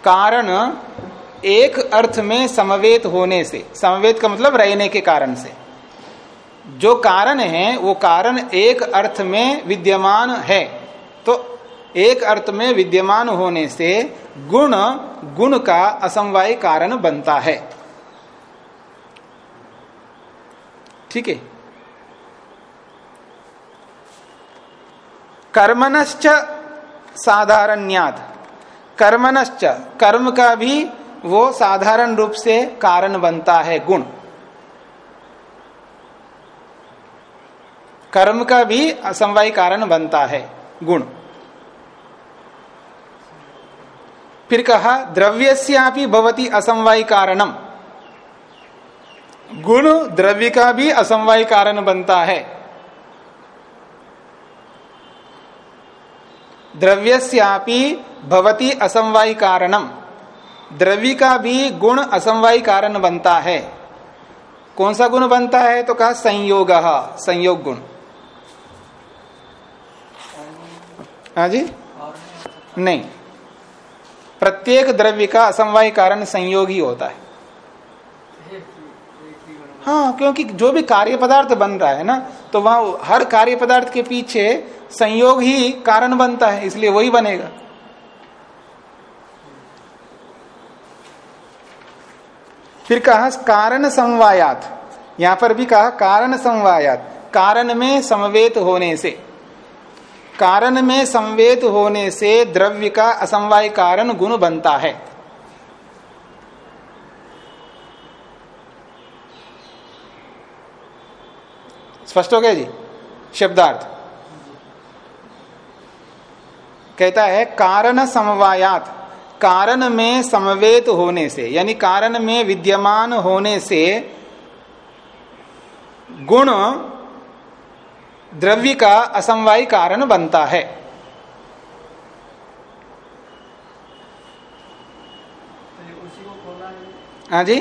कारण एक अर्थ में समवेत होने से। समवेत का मतलब रहने के कारण से। जो कारण है, वो कारण एक अर्थ में विद्यमान है। तो एक अर्थ में विद्यमान होने से गुण गुण का असमवाय कारण बनता है। ठीक है? कर्मनश्च साधारण्यात कर्मनश्च, कर्म का भी वो साधारण रूप से कारण बनता है, गुण। कर्म का भी असमवाय कारण बनता है, गुण। फिर कहा, द्रव्यस्यापि भवती असमवाय कारणम। गुण द्रव्य का भी असमवाय कारण बनता है। द्रव्यस्यापि भवती असमवाय कारणम द्रव्य का भी गुण असमवाय कारण बनता है। कौन सा गुण बनता है? तो कहा संयोग संयोग गुण। हाँ जी? नहीं। प्रत्येक द्रव्य का असमवाय कारण संयोग ही होता है। हाँ क्योंकि जो भी कार्य पदार्थ बन रहा है ना तो वहाँ हर कार्य पदार्थ के पीछे संयोग ही कारण बनता है, इसलिए वही बनेगा। फिर कहा, कारण समवायात। यहाँ पर भी कहा, कारण समवायात। कारण में समवेत होने से। कारण में संवेद होने से द्रव्य का असमवाय कारण गुण बनता है। स्पष्ट हो गया जी? शब्दार्थ। कहता है, कारण समवायात। कारण में समवेत होने से, यानी कारण में विद्यमान होने से, गुण द्रव्य का असमवाय कारण बनता है। हाँ जी?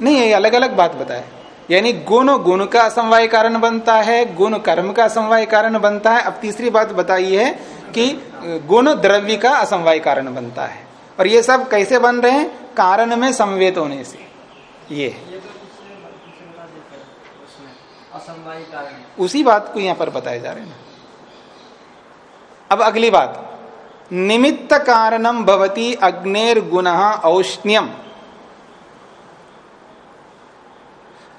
नहीं, ये अलग अलग बात बताए। यानी गुण गुण का असमवाय कारण बनता है, गुण कर्म का असमवाय कारण बनता है। अब तीसरी बात बताई है कि गुण द्रव्य का असमवाय कारण बनता है। और ये सब कैसे बन रहे हैं? कारण में संवेद होने से। ये। उसी बात को यहाँ पर बताए जा रहे हैं। अब अगली बात। निमित्त कारणम भवती अग्नेर गुण औष्ण्यम।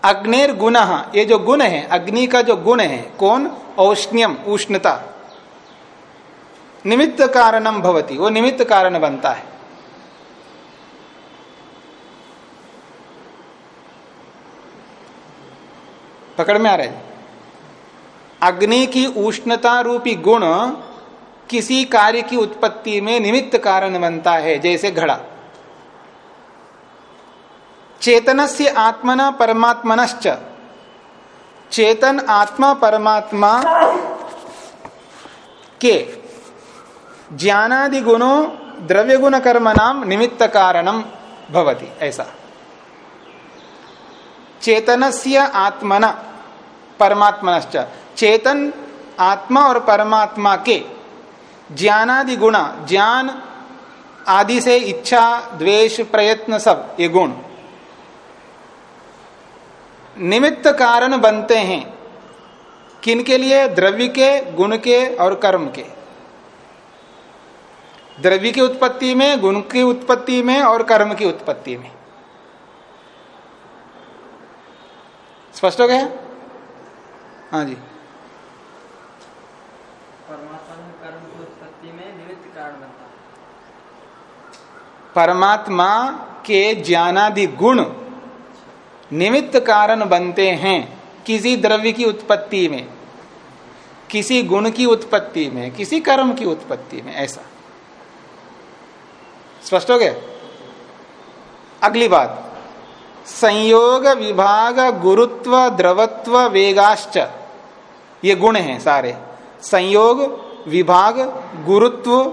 अग्नेर गुण, ये जो गुण है, अग्नि का जो गुण है, कौन? औष्ण्यम, उष्णता। निमित्त कारणम भवती, वो निमित्त कारण बनता है। पकड़ में आ रहे अग्नि की उष्णता रूपी गुण किसी कार्य की उत्पत्ति में निमित्त कारण बनता है, जैसे घड़ा। चेतन से आत्मना परमात्मनश्च। चेतन आत्मा परमात्मा के। ज्ञानादि गुणों द्रव्य गुण कर्म नाम निमित्त कारणम भवती, ऐसा। चेतनस्य आत्मना परमात्मनश्च। चेतन आत्मा और परमात्मा के। ज्ञानादि गुणा ज्ञान आदि से इच्छा, द्वेष, प्रयत्न सब, ये गुण। निमित्त कारण बनते हैं। किन के लिए? द्रव्य के गुण के और कर्म के। द्रव्य की उत्पत्ति में गुण की उत्पत्ति में और कर्म की उत्पत्ति में। स्पष्ट हो गया? हाँ जी। परमात्मा के ज्ञानादि गुण निमित्त कारण बनते हैं किसी द्रव्य की उत्पत्ति में, किसी गुण की उत्पत्ति में, किसी कर्म की उत्पत्ति में, ऐसा। स्पष्ट हो गया? अगली बात। संयोग विभाग गुरुत्व द्रवत्व वेगाश्च। ये गुण हैं सारे। संयोग विभाग गुरुत्व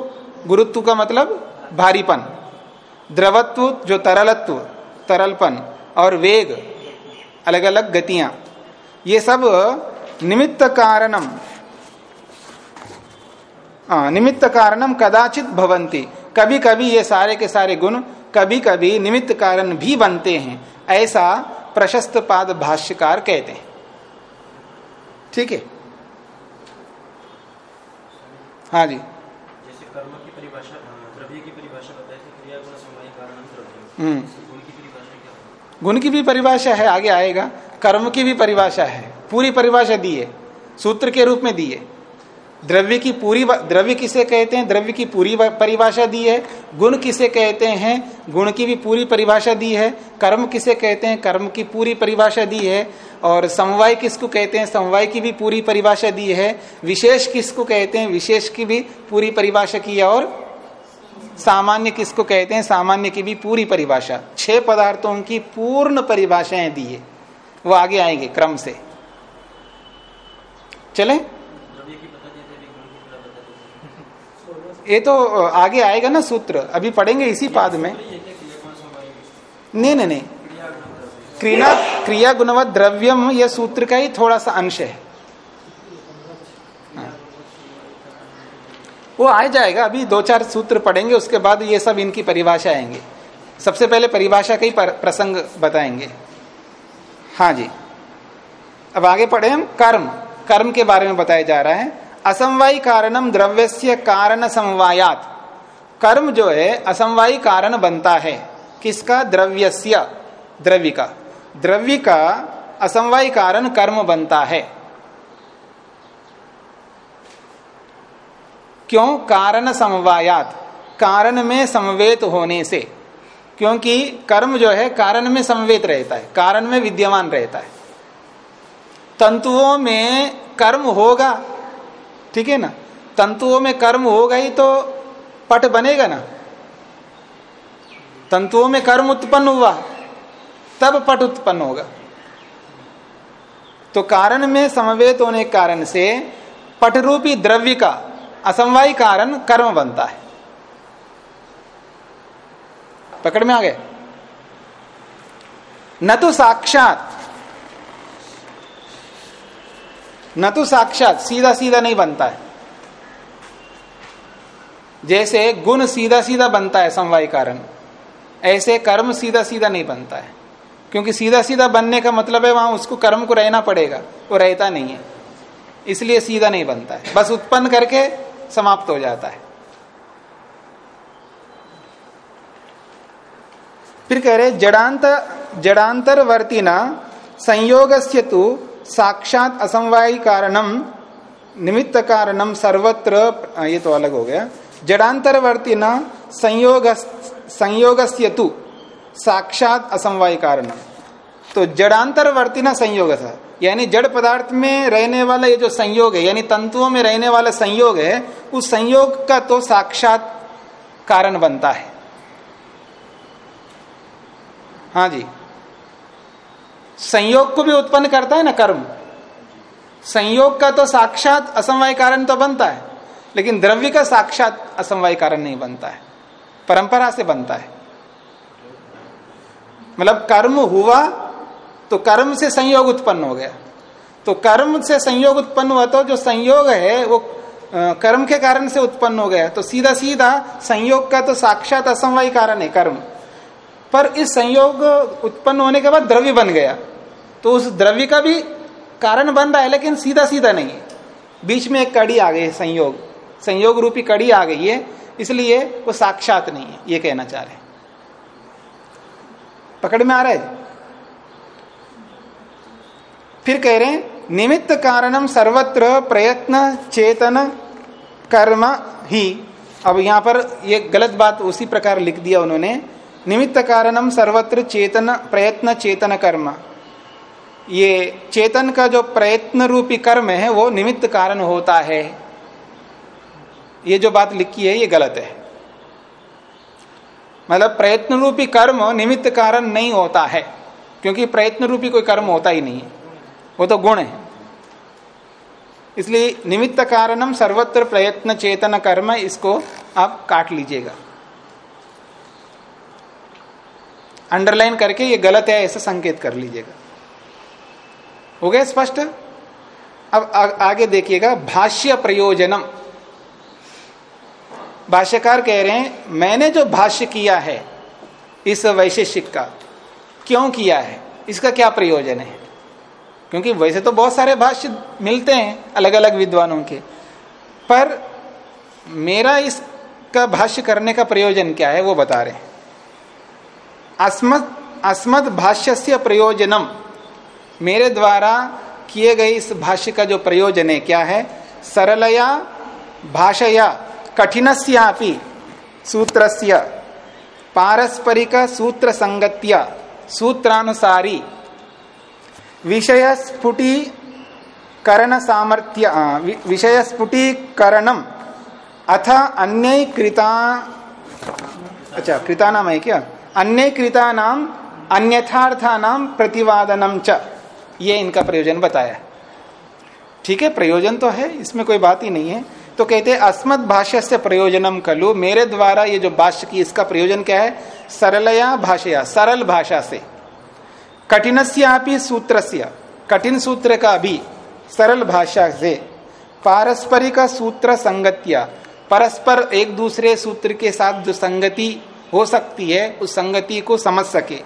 गुरुत्व का मतलब भारीपन। द्रवत्व जो तरलत्व, तरलपन। और वेग अलग अलग गतियाँ। ये सब निमित्त कारणम। निमित्त कारणम कदाचित भवंती। कभी कभी ये सारे के सारे गुण कभी कभी निमित्त कारण भी बनते हैं। ऐसा प्रशस्त पाद भाष्यकार कहते हैं। ठीक है? हाँ जी। जैसे कर्म की परिभाषा द्रव्य की परिभाषा बताई थी क्रिया गुण समय कारण द्रव्य। हम्म। गुण की परिभाषा क्या गुण की भी परिभाषा है, आगे आएगा। कर्म की भी परिभाषा है। पूरी परिभाषा दी है। सूत्र के रूप में दी है। द्रव्य की पूरी द्रव्य किसे कहते हैं? द्रव्य की पूरी परिभाषा दी है। गुण किसे कहते हैं? गुण की भी पूरी परिभाषा दी है। कर्म किसे कहते हैं? कर्म की पूरी परिभाषा दी है। और समवाय किसको कहते हैं? समवाय की भी पूरी परिभाषा दी है। विशेष किसको कहते हैं? विशेष की भी पूरी परिभाषा की है। और सामान्य किसको कहते हैं? सामान्य की भी पूरी परिभाषा। छह पदार्थों की पूर्ण परिभाषाएँ दी है। वो आगे आएँगे क्रम से। चलें? ये तो आगे आएगा ना सूत्र। अभी पढ़ेंगे इसी पाद में। नहीं नहीं नहीं। क्रिया क्रिया गुणवत द्रव्यम यह सूत्र का ही थोड़ा सा अंश हाँ। वो आ जाएगा, अभी दो चार सूत्र पढ़ेंगे, उसके बाद ये सब इनकी परिभाषा आएँगे। सबसे पहले परिभाषा का ही प्रसंग बताएँगे। हाँ जी। अब आगे पढ़े हम कर्म। कर्म के बारे में बताया जा रहा है। असमवायी कारणम द्रव्यस्य कारण समवायात। कर्म जो है, असमवायी कारण बनता है। किसका? द्रव्यस्य। द्रव्य का। द्रव्य का असमवाय कारण कर्म बनता है। क्यों? कारण समवायात। कारण में समवेत होने से। क्योंकि कर्म जो है, कारण में समवेत रहता है, कारण में विद्यमान रहता है। तंतुओं में कर्म होगा, ठीक है ना? तंतुओं में कर्म होगा ही तो पट बनेगा ना। तंतुओं में कर्म उत्पन्न हुआ, तब पट उत्पन्न होगा। तो कारण में समवेत होने के कारण से पटरूपी द्रव्य का असमवाय कारण कर्म बनता है। पकड़ में आ गए। न तो साक्षात, न तो साक्षात सीधा सीधा नहीं बनता है। जैसे गुण सीधा सीधा बनता है समवाय कारण, ऐसे कर्म सीधा सीधा नहीं बनता है। क्योंकि सीधा सीधा बनने का मतलब है वहाँ उसको कर्म को रहना पड़ेगा, वो रहता नहीं है। इसलिए सीधा नहीं बनता है। बस उत्पन्न करके समाप्त हो जाता है। फिर कह रहे जड़ांत जड़ांतरवर्तिना संयोग से तो साक्षात असमवायी कारणम निमित्त कारणम सर्वत्र, ये तो अलग हो गया। जड़ांतरवर्ती न संयोग संयोग तु साक्षात असमवाय कारण। तो जड़ांतरवर्ती न संयोग यानी जड़ पदार्थ में रहने वाला ये जो संयोग है, यानी तंतुओं में रहने वाला संयोग है, उस संयोग का तो साक्षात कारण बनता है। हाँ जी। संयोग को भी उत्पन्न करता है ना कर्म? संयोग का तो साक्षात असमवाय कारण तो बनता है, लेकिन द्रव्य का साक्षात असमवाय कारण नहीं बनता है। परंपरा से बनता है। मतलब कर्म हुआ तो कर्म से संयोग उत्पन्न हो गया। तो कर्म से संयोग उत्पन्न हुआ तो जो संयोग है, वो कर्म के कारण से उत्पन्न हो गया। तो सीधा सीधा संयोग का तो साक्षात असमवाय कारण है कर्म। पर इस संयोग उत्पन्न होने के बाद द्रव्य बन गया। तो उस द्रव्य का भी कारण बन रहा है, लेकिन सीधा सीधा नहीं है। बीच में एक कड़ी आ गई है संयोग। संयोग रूपी कड़ी आ गई है, इसलिए वो साक्षात नहीं है, ये कहना चाह रहे पकड़ में आ रहा है? फिर कह रहे हैं, निमित्त कारणम सर्वत्र प्रयत्न, चेतन, कर्म ही। अब यहाँ पर ये गलत बात उसी प्रकार लिख दिया उन्होंने, निमित्त कारणम सर्वत्र चेतन, प्रयत्न, चेतन कर्म। ये चेतन का जो प्रयत्न रूपी कर्म है, वो निमित्त कारण होता है। ये जो बात लिखी है, ये गलत है। मतलब प्रयत्न रूपी कर्म निमित्त कारण नहीं होता है, क्योंकि प्रयत्न रूपी कोई कर्म होता ही नहीं है। वो तो गुण है। इसलिए निमित्त कारणम सर्वत्र प्रयत्न चेतन कर्म इसको आप काट लीजिएगा। अंडरलाइन करके ये गलत है ऐसा संकेत कर लीजिएगा। हो गया स्पष्ट? अब आ, आगे देखिएगा भाष्य प्रयोजनम। भाष्यकार कह रहे हैं मैंने जो भाष्य किया है इस वैशेषिक का क्यों किया है? इसका क्या प्रयोजन है? क्योंकि वैसे तो बहुत सारे भाष्य मिलते हैं अलग अलग विद्वानों के। पर मेरा इसका भाष्य करने का प्रयोजन क्या है वो बता रहे अस्मद अस्मद भाष्य से प्रयोजनम। मेरे द्वारा किए गए इस भाष्य का जो प्रयोजन है, क्या है? सरलया, भाषया, कठिनस्यापि, सूत्रस्य, पारस्परिक सूत्र संगत्या सूत्रानुसारी। विषय स्फुटी करण सामर्थ्य विषय स्फुटीकरणम अथ अन्य कृता अच्छा कृता नाम है क्या अन्य कृता नाम अन्यथार्था नाम प्रतिवादनम च। ये इनका प्रयोजन बताया। ठीक है, प्रयोजन तो है, इसमें कोई बात ही नहीं है। तो कहते हैं भाष्य से प्रयोजनम कलु मेरे द्वारा ये जो भाष्य की, इसका प्रयोजन क्या है? सरलया भाषया, सरल भाषा से। कठिनस्यापि सूत्रस्य। कठिन सूत्र का भी सरल भाषा से पारस्परिक सूत्र संगतिया, परस्पर एक दूसरे सूत्र के साथ जो संगति हो सकती है, उस संगति को समझ सके।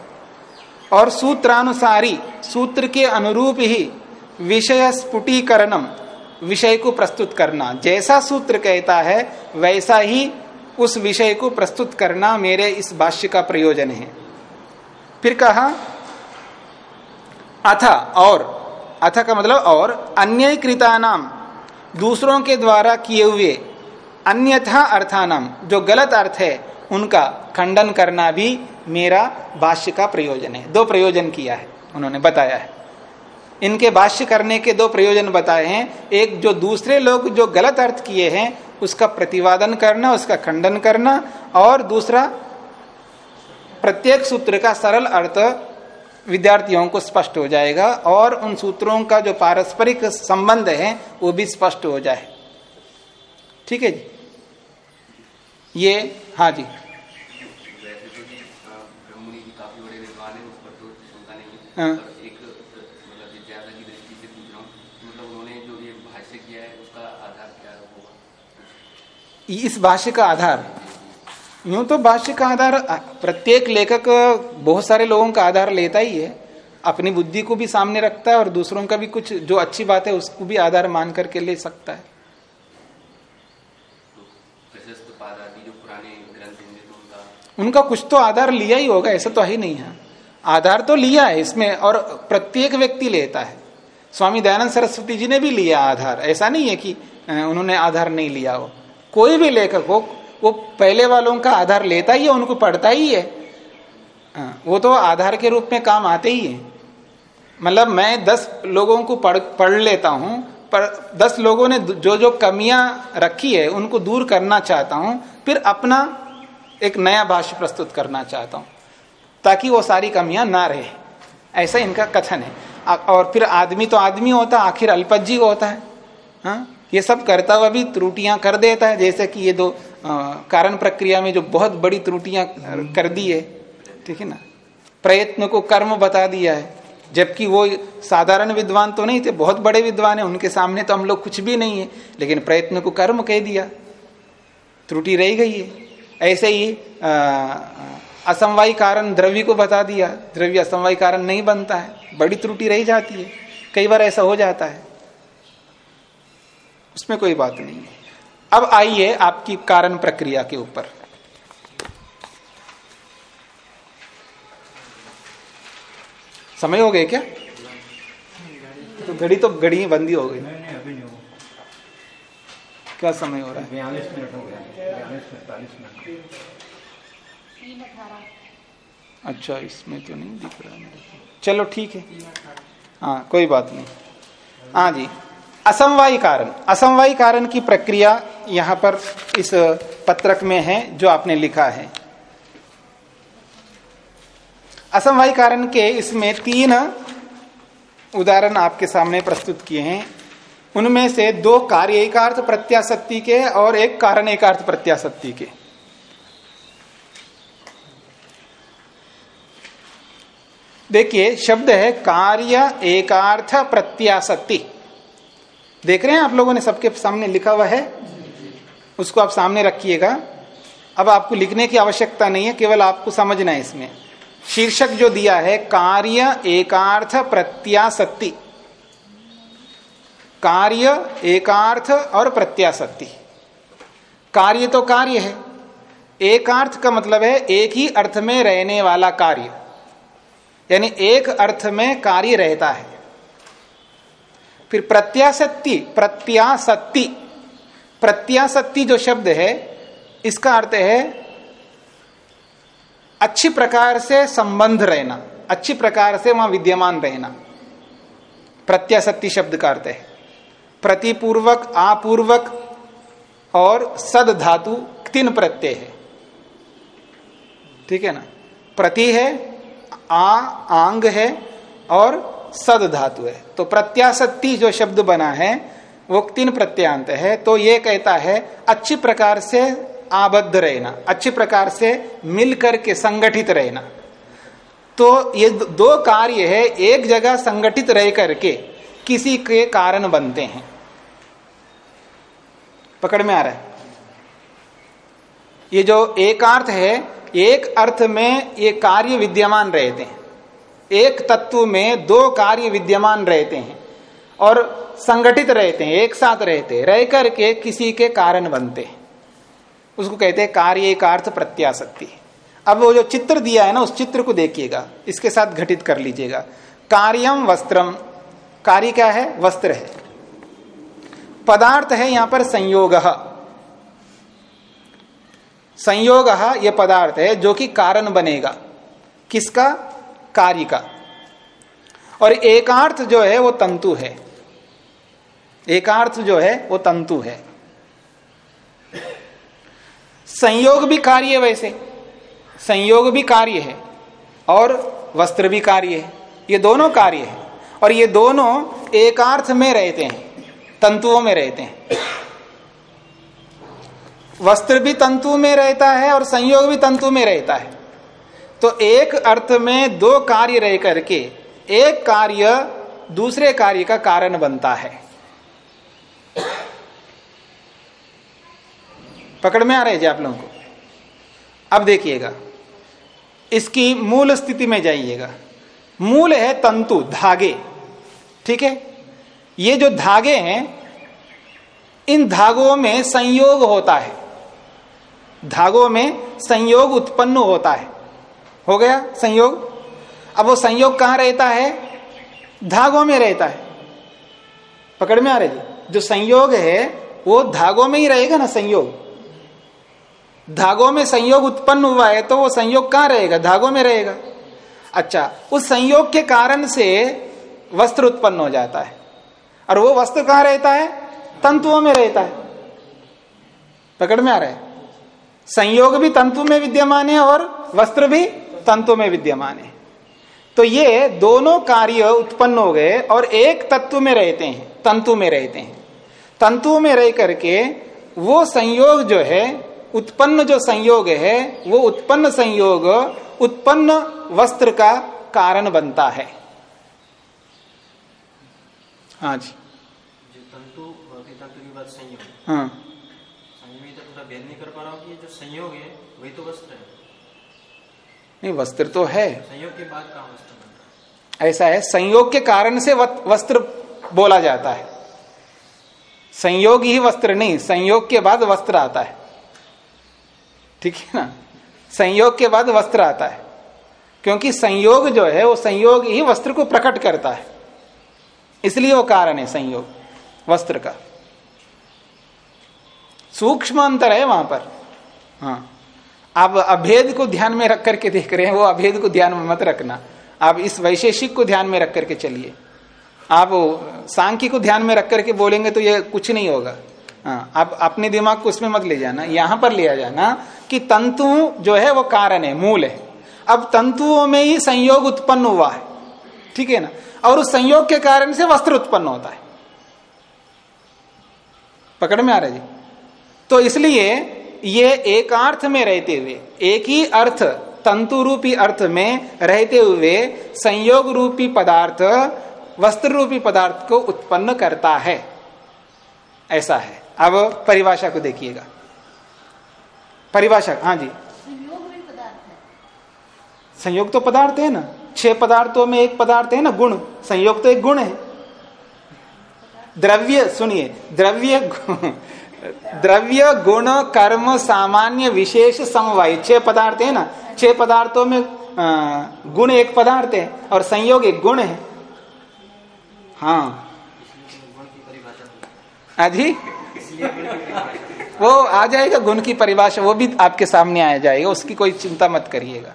और सूत्रानुसारी, सूत्र के अनुरूप ही विषय स्फुटीकरणम, विषय को प्रस्तुत करना। जैसा सूत्र कहता है, वैसा ही उस विषय को प्रस्तुत करना मेरे इस भाष्य का प्रयोजन है। फिर कहा अथ, और। अथ का मतलब और। अन्य कृता नाम दूसरों के द्वारा किए हुए। अन्यथा अर्थानाम, जो गलत अर्थ है, उनका खंडन करना भी मेरा भाष्य का प्रयोजन है। दो प्रयोजन किया है, उन्होंने बताया है। इनके भाष्य करने के दो प्रयोजन बताए हैं। एक, जो दूसरे लोग जो गलत अर्थ किए हैं, उसका प्रतिवादन करना, उसका खंडन करना, और दूसरा, प्रत्येक सूत्र का सरल अर्थ विद्यार्थियों को स्पष्ट हो जाएगा और उन सूत्रों का जो पारस्परिक संबंध है वो भी स्पष्ट हो जाए। ठीक है जी? ये हाँ जी। है। है। मतलब इस भाष्य का आधार। यूँ तो भाष्य का आधार प्रत्येक लेखक बहुत सारे लोगों का आधार लेता ही है। अपनी बुद्धि को भी सामने रखता है और दूसरों का भी कुछ जो अच्छी बात है उसको भी आधार मान करके ले सकता है। तो तो उनका उनका कुछ तो आधार लिया ही होगा ऐसा तो है ही नहीं है। आधार तो लिया है इसमें और प्रत्येक व्यक्ति लेता है। स्वामी दयानंद सरस्वती जी ने भी लिया आधार। ऐसा नहीं है कि उन्होंने आधार नहीं लिया हो। कोई भी लेखक हो वो पहले वालों का आधार लेता ही है उनको पढ़ता ही है। हाँ, वो तो आधार के रूप में काम आते ही है। मतलब मैं दस लोगों को पढ़ पढ़ लेता हूँ पर दस लोगों ने जो जो कमियाँ रखी है उनको दूर करना चाहता हूँ फिर अपना एक नया भाष्य प्रस्तुत करना चाहता हूँ ताकि वो सारी कमियाँ ना रहे। ऐसा इनका कथन है। और फिर आदमी तो आदमी होता है आखिर अल्पज्जी होता है। हाँ ये सब करता हुआ भी त्रुटियाँ कर देता है जैसे कि ये दो कारण प्रक्रिया में जो बहुत बड़ी त्रुटियाँ कर दी है ठीक है ना? प्रयत्न को कर्म बता दिया है जबकि वो साधारण विद्वान तो नहीं थे बहुत बड़े विद्वान है उनके सामने तो हम लोग कुछ भी नहीं है लेकिन प्रयत्न को कर्म कह दिया। त्रुटि रह गई है। ऐसे ही अ, असमवाय कारण द्रव्य को बता दिया। द्रव्य असमवाय कारण नहीं बनता है बड़ी त्रुटि रह जाती है। कई बार ऐसा हो जाता है। उसमें कोई बात नहीं है। अब आइए आपकी कारण प्रक्रिया के ऊपर। समय हो गए क्या? तो घड़ी तो घड़ी बंदी हो गई। क्या समय हो रहा है? बयालीस मिनट हो गया। अच्छा इसमें तो नहीं दिख रहा मेरे को। चलो ठीक है। हाँ कोई बात नहीं। हाँ जी। असमवाय कारण असमवाय कारण की प्रक्रिया यहाँ पर इस पत्रक में है, जो आपने लिखा है। असमवाय कारण के इसमें तीन उदाहरण आपके सामने प्रस्तुत किए हैं। उनमें से दो कार्य एकार्थ प्रत्याशक्ति के और एक कारण एकार्थ प्रत्याशक्ति के। देखिए, शब्द है कार्य एकार्थ प्रत्याशक्ति देख रहे हैं आप लोगों ने सबके सामने लिखा हुआ है? उसको आप सामने रखिएगा। अब आपको लिखने की आवश्यकता नहीं है, केवल आपको समझना है इसमें। शीर्षक जो दिया है, कार्य एकार्थ प्रत्याशक्ति कार्य एकार्थ और प्रत्याशक्ति कार्य तो कार्य है। एकार्थ का मतलब है एक ही अर्थ में रहने वाला कार्य। यानी एक अर्थ में कार्य रहता है। फिर प्रत्याशक्ति प्रत्याशक्ति प्रत्याशक्ति जो शब्द है, इसका अर्थ है अच्छी प्रकार से संबंध रहना, अच्छी प्रकार से वहाँ विद्यमान रहना। प्रत्याशक्ति शब्द का अर्थ है। प्रतिपूर्वक, आपूर्वक और सद धातु तीन प्रत्यय है। ठीक है ना? प्रति है, आ, आंग है और सद धातु है। तो प्रत्याशक्ति जो शब्द बना है, वो तीन प्रत्यांत है। तो ये कहता है, अच्छी प्रकार से आबद्ध रहना, अच्छी प्रकार से मिलकर के संगठित रहना। तो ये दो कार्य है, एक जगह संगठित रह करके किसी के कारण बनते हैं। पकड़ में आ रहा है। ये जो एक अर्थ है, एक अर्थ में ये कार्य विद्यमान रहते हैं। एक तत्व में दो कार्य विद्यमान रहते हैं और संगठित रहते हैं, एक साथ रहते हैं, रह करके किसी के कारण बनते हैं। उसको कहते हैं कार्य एक अर्थ प्रत्याशक्ति। अब वो जो चित्र दिया है ना, उस चित्र को देखिएगा, इसके साथ घटित कर लीजिएगा। कार्यम वस्त्रम। कार्य क्या है? वस्त्र है। पदार्थ है यहाँ पर संयोग। संयोग यह पदार्थ है जो कि कारण बनेगा। किसका? कार्य का। और एकार्थ जो है, वो तंतु है। एकार्थ जो है, वो तंतु है। संयोग भी कार्य है वैसे। संयोग भी कार्य है और वस्त्र भी कार्य है। ये दोनों कार्य है। और ये दोनों एकार्थ में रहते हैं, तंतुओं में रहते हैं। वस्त्र भी तंतु में रहता है और संयोग भी तंतु में रहता है। तो एक अर्थ में दो कार्य रह करके एक कार्य दूसरे कार्य का कारण बनता है। पकड़ में आ रहे जी आप लोगों को? अब देखिएगा। इसकी मूल स्थिति में जाइएगा। मूल है तंतु, धागे। ठीक है? ये जो धागे हैं, इन धागों में संयोग होता है। धागों में संयोग उत्पन्न होता है। हो गया संयोग? अब वो संयोग कहाँ रहता है? धागों में रहता है। पकड़ में आ रहे जी संयोग है, वो धागों में ही रहेगा ना संयोग? धागों में संयोग उत्पन्न हुआ है तो वो संयोग कहाँ रहेगा? धागों में रहेगा। अच्छा उस संयोग के कारण से वस्त्र उत्पन्न हो जाता है। और वो वस्त्र कहाँ रहता है? तंतुओं में रहता है। पकड़ में आ रहा है? संयोग भी तंतु में विद्यमान है और वस्त्र भी तंतु में विद्यमान है। तो ये दोनों कार्य उत्पन्न हो गए और एक तत्व में रहते हैं तंतु में रहते हैं। तंतु में रह करके वो संयोग जो है उत्पन्न जो संयोग है वो उत्पन्न संयोग उत्पन्न वस्त्र का कारण बनता है। हाँ जी। तंतु तंतु की बात संयोग। हाँ। संयोग में तो पूरा भेद नहीं कर पा रहा हूँ कि जो संयोग है वही तो वस्त्र है। नहीं वस्त्र तो है। संयोग के बाद कहा वस्त्र ऐसा है संयोग के कारण से वस्त्र बोला जाता है। संयोग ही वस्त्र नहीं संयोग के बाद वस्त्र आता है। ठीक है ना? संयोग के बाद वस्त्र आता है। क्योंकि संयोग जो है वो संयोग ही वस्त्र को प्रकट करता है। इसलिए वो कारण है संयोग वस्त्र का। सूक्ष्म अंतर है वहाँ पर। हाँ। आप अभेद को ध्यान में रख करके देख रहे हैं, वो अभेद को ध्यान में मत रखना। आप इस वैशेषिक को ध्यान में रख करके चलिए। आप सांख्य को ध्यान में रख करके बोलेंगे तो ये कुछ नहीं होगा। हाँ आप अपने दिमाग को उसमें मत ले जाना, यहाँ पर लिया जाना कि तंतु जो है वो कारण है, मूल है। अब तंतुओं में ही संयोग उत्पन्न हुआ है, ठीक है ना? और उस संयोग के कारण से वस्त्र उत्पन्न होता है। पकड़ में आ रहा जी? तो इसलिए ये एक अर्थ में रहते हुए एक ही अर्थ तंतु रूपी अर्थ में रहते हुए संयोग रूपी पदार्थ वस्त्र रूपी पदार्थ को उत्पन्न करता है। ऐसा है। अब परिभाषा को देखिएगा। परिभाषा हाँ जी। संयोग भी पदार्थ है। संयोग तो पदार्थ है ना। छह पदार्थों में एक पदार्थ है ना गुण। संयोग तो एक गुण है। द्रव्य सुनिए द्रव्य द्रव्य, गुण, कर्म, सामान्य, विशेष, समवाय, छह पदार्थ है ना? छह पदार्थों में गुण एक पदार्थ है और संयोग एक गुण है। हाँ। अजी वो आ जाएगा, गुण की परिभाषा, वो भी आपके सामने आ जाएगा, उसकी कोई चिंता मत करिएगा।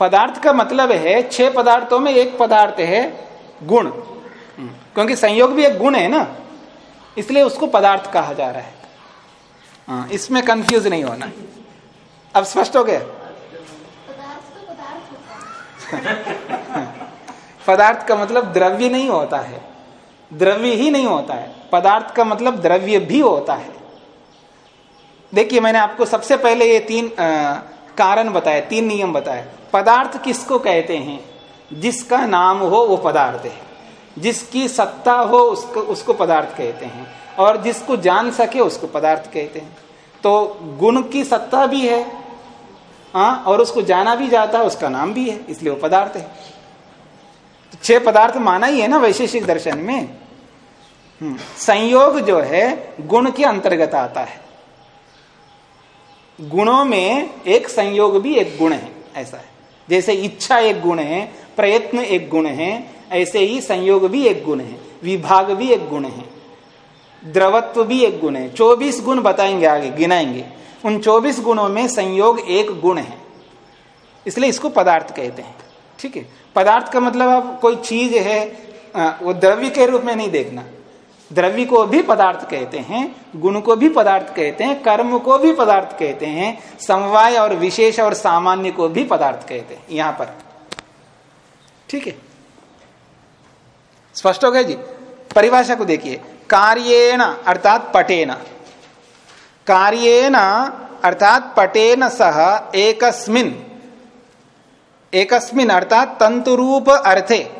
पदार्थ का मतलब है, छह पदार्थों में एक पदार्थ है, गुण। क्योंकि संयोग भी एक गुण है ना? इसलिए उसको पदार्थ कहा जा रहा है। हाँ, इसमें कंफ्यूज नहीं होना। अब स्पष्ट हो गया? पदार्थ तो पदार्थ का मतलब द्रव्य नहीं होता है। द्रव्य ही नहीं होता है। पदार्थ का मतलब द्रव्य भी होता है। देखिए मैंने आपको सबसे पहले ये तीन अ, कारण बताए तीन नियम बताए। पदार्थ किसको कहते हैं? जिसका नाम हो वो पदार्थ है। जिसकी सत्ता हो उसको उसको पदार्थ कहते हैं। और जिसको जान सके उसको पदार्थ कहते हैं। तो गुण की सत्ता भी है हाँ और उसको जाना भी जाता है उसका नाम भी है इसलिए वो पदार्थ है। तो छह पदार्थ माना ही है ना वैशेषिक दर्शन में। हम्म, संयोग जो है गुण के अंतर्गत आता है। गुणों में एक संयोग भी एक गुण है ऐसा है। जैसे इच्छा एक गुण है प्रयत्न एक गुण है ऐसे ही संयोग भी एक गुण है, विभाग भी एक गुण है, द्रवत्व भी एक गुण है। चौबीस गुण बताएँगे आगे, गिनाएँगे। उन चौबीस गुणों में संयोग एक गुण है। इसलिए इसको पदार्थ कहते हैं। ठीक है? पदार्थ का मतलब अब कोई चीज़ है वो द्रव्य के रूप में नहीं देखना। द्रव्य को भी पदार्थ कहते हैं, गुण को भी पदार्थ कहते हैं, कर्म को भी पदार्थ कहते हैं, समवाय और विशेष और सामान्य को भी पदार्थ कहते हैं। यहाँ पर। ठीक है? स्पष्ट हो गया जी? परिभाषा को देखिए। कार्येण, अर्थात पटेन। कार्येण, अर्थात पटेन सह एकस्मिन। एकस्मिन, अर्थात तंतुरूप अर्थे।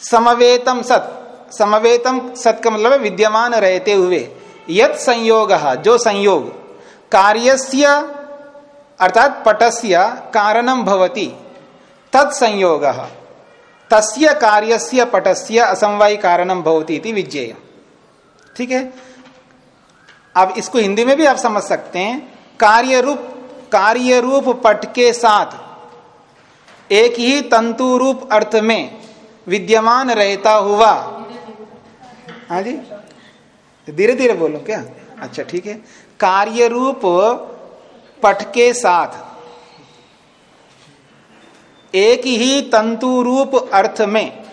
समवेतम सत। समवेतम सत का मतलब विद्यमान रहते हुए। यत संयोग, जो संयोग। कार्यस्य, अर्थात पटस्य कारणम भवति। तत्संयोग तस्य कार्यस्य पटस्य असमवाय कारणम भवती विज्ञेय ठीक है? अब इसको हिंदी में भी आप समझ सकते हैं। कार्य रूप कार्य रूप पट के साथ एक ही तंतु रूप अर्थ में विद्यमान रहता हुआ। हाँ जी? धीरे धीरे बोलो क्या? अच्छा ठीक है। कार्य रूप पट के साथ एक ही तंतु रूप अर्थ में।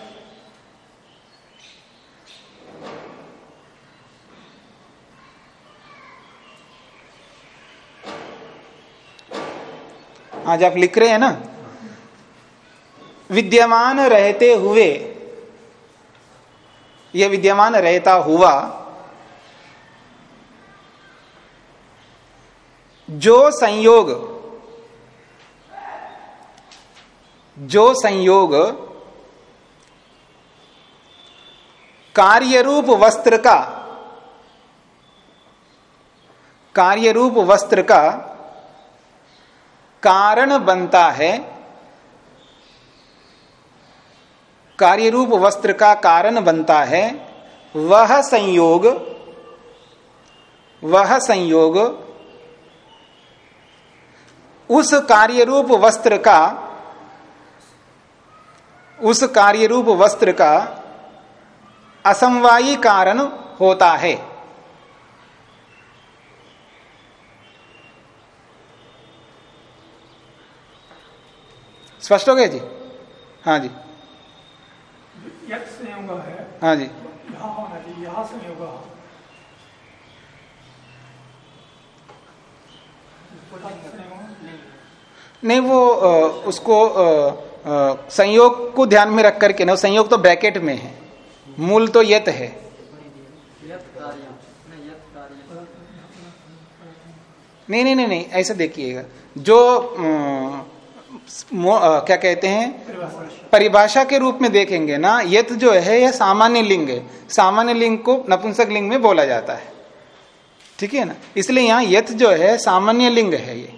आज आप लिख रहे हैं ना? विद्यमान रहते हुए, यह विद्यमान रहता हुआ, जो संयोग जो संयोग कार्यरूप वस्त्र का, कार्यरूप वस्त्र का कारण बनता है। कार्यरूप वस्त्र का कारण बनता है, वह संयोग वह संयोग, उस कार्यरूप वस्त्र का उस कार्य रूप वस्त्र का असमवायी कारण होता है। स्पष्ट हो गया जी? हाँ जी। है। हाँ जी। यहाँ चाहिए यहाँ संयोग नहीं। वो उसको संयोग को ध्यान में रख करके ना संयोग तो ब्रैकेट में है। मूल तो यत है। नहीं नहीं नहीं नहीं ऐसा देखिएगा। जो आ, क्या कहते हैं? परिभाषा। के रूप में देखेंगे ना यत जो है यह सामान्य लिंग है। सामान्य लिंग को नपुंसक लिंग में बोला जाता है। ठीक है ना? इसलिए यहाँ यत जो है सामान्य लिंग है ये।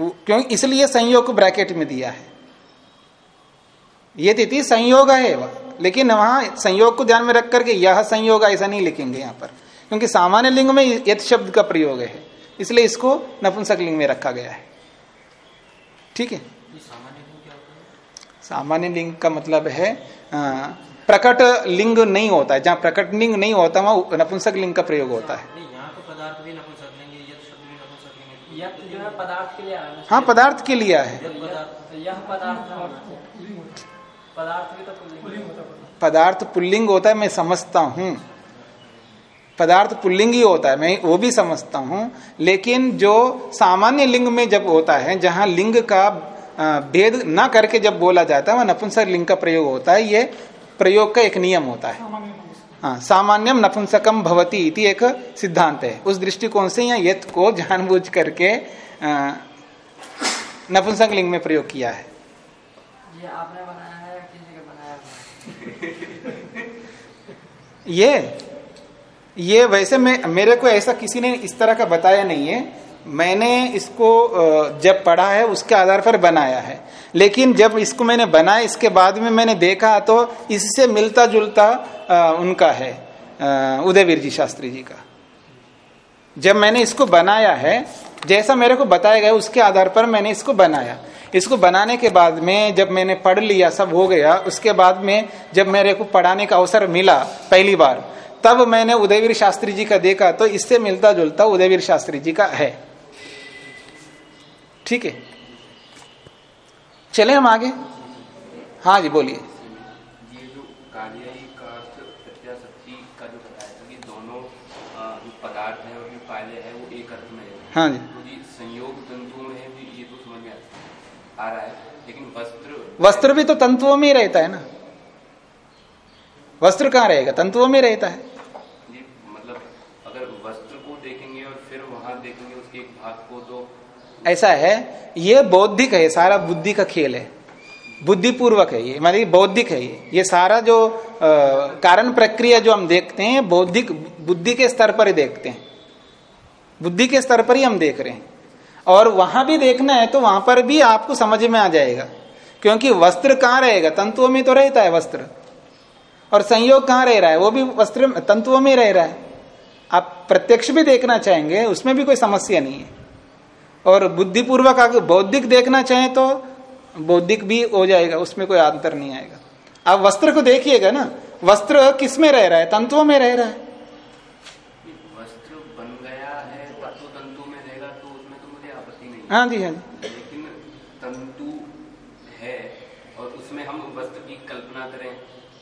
क्योंकि इसलिए संयोग को ब्रैकेट में दिया है। ये तिथि संयोग है लेकिन वहाँ संयोग को ध्यान में रख करके यह संयोग ऐसा नहीं लिखेंगे यहाँ पर। क्योंकि सामान्य लिंग में यथ शब्द का प्रयोग है। इसलिए इसको नपुंसक लिंग में रखा गया है। ठीक है? सामान्य लिंग का मतलब है प्रकट लिंग नहीं होता है। जहाँ प्रकट लिंग नहीं होता वहाँ नपुंसक लिंग का प्रयोग होता है। पदार्थ के लिए हाँ पदार्थ के लिए है। यह पदार्थ पदार्थ भी तो पदार्थ पुल्लिंग होता है मैं समझता हूँ। पदार्थ पुल्लिंग ही होता है मैं वो भी समझता हूँ। लेकिन जो सामान्य लिंग में जब होता है जहाँ लिंग का भेद न करके जब बोला जाता है वह नपुंसक लिंग का प्रयोग होता है। ये प्रयोग का एक नियम होता है। हाँ सामान्यम नपुंसकम भवती इति एक सिद्धांत है। उस दृष्टिकोण से यहाँ यथ को जानबूझ करके नपुंसक लिंग में प्रयोग किया है। ये आपने बनाया है या किसी का बनाया हुआ है? ये ये वैसे मैं, मेरे को ऐसा किसी ने इस तरह का बताया नहीं है। मैंने इसको जब पढ़ा है, उसके आधार पर बनाया है। लेकिन जब इसको मैंने बनाया, इसके बाद में मैंने देखा तो इससे मिलता जुलता उनका है उदयवीर जी शास्त्री जी का। जब मैंने इसको बनाया है जैसा मेरे को बताया गया उसके आधार पर मैंने इसको बनाया। इसको बनाने के बाद में जब मैंने पढ़ लिया सब हो गया उसके बाद में जब मेरे को पढ़ाने का अवसर मिला पहली बार तब मैंने उदयवीर शास्त्री जी का देखा तो इससे मिलता जुलता उदयवीर शास्त्री जी का है। ठीक है? चले हम आगे? हाँ जी बोलिए। हाँ जो। आ- आ रहा है लेकिन वस्त्र वस्त्र भी तो तंतुओं में ही रहता है ना। वस्त्र कहाँ रहेगा? तंतुओं में रहता है। मतलब अगर वस्त्र को देखेंगे और फिर वहाँ देखेंगे उसके एक भाग को तो ऐसा है ये बौद्धिक है सारा बुद्धि का खेल है। बुद्धिपूर्वक है ये मतलब बौद्धिक है ये। ये सारा जो अ, कारण प्रक्रिया जो हम देखते हैं बौद्धिक बुद्धि के स्तर पर ही देखते हैं। बुद्धि के स्तर पर ही हम देख रहे हैं। और वहाँ भी देखना है तो वहाँ पर भी आपको समझ में आ जाएगा। क्योंकि वस्त्र कहाँ रहेगा? तंतुओं में तो रहता है वस्त्र। और संयोग कहाँ रह रहा है? वो भी वस्त्र तंतुओं में रह रहा है। आप प्रत्यक्ष भी देखना चाहेंगे, उसमें भी कोई समस्या नहीं है। और बुद्धिपूर्वक अगर बौद्धिक देखना चाहें तो बौद्धिक भी हो जाएगा, उसमें कोई अंतर नहीं आएगा। आप वस्त्र को देखिएगा ना। वस्त्र किसमें रह रहा है? तंतुओं में रह रहा है वस्त्र बन गया है तब तो तंतु में रहेगा तो उसमें तो मुझे आपत्ति नहीं है जी हाँ जी। लेकिन तंतु है और उसमें हम वस्त्र की कल्पना करें।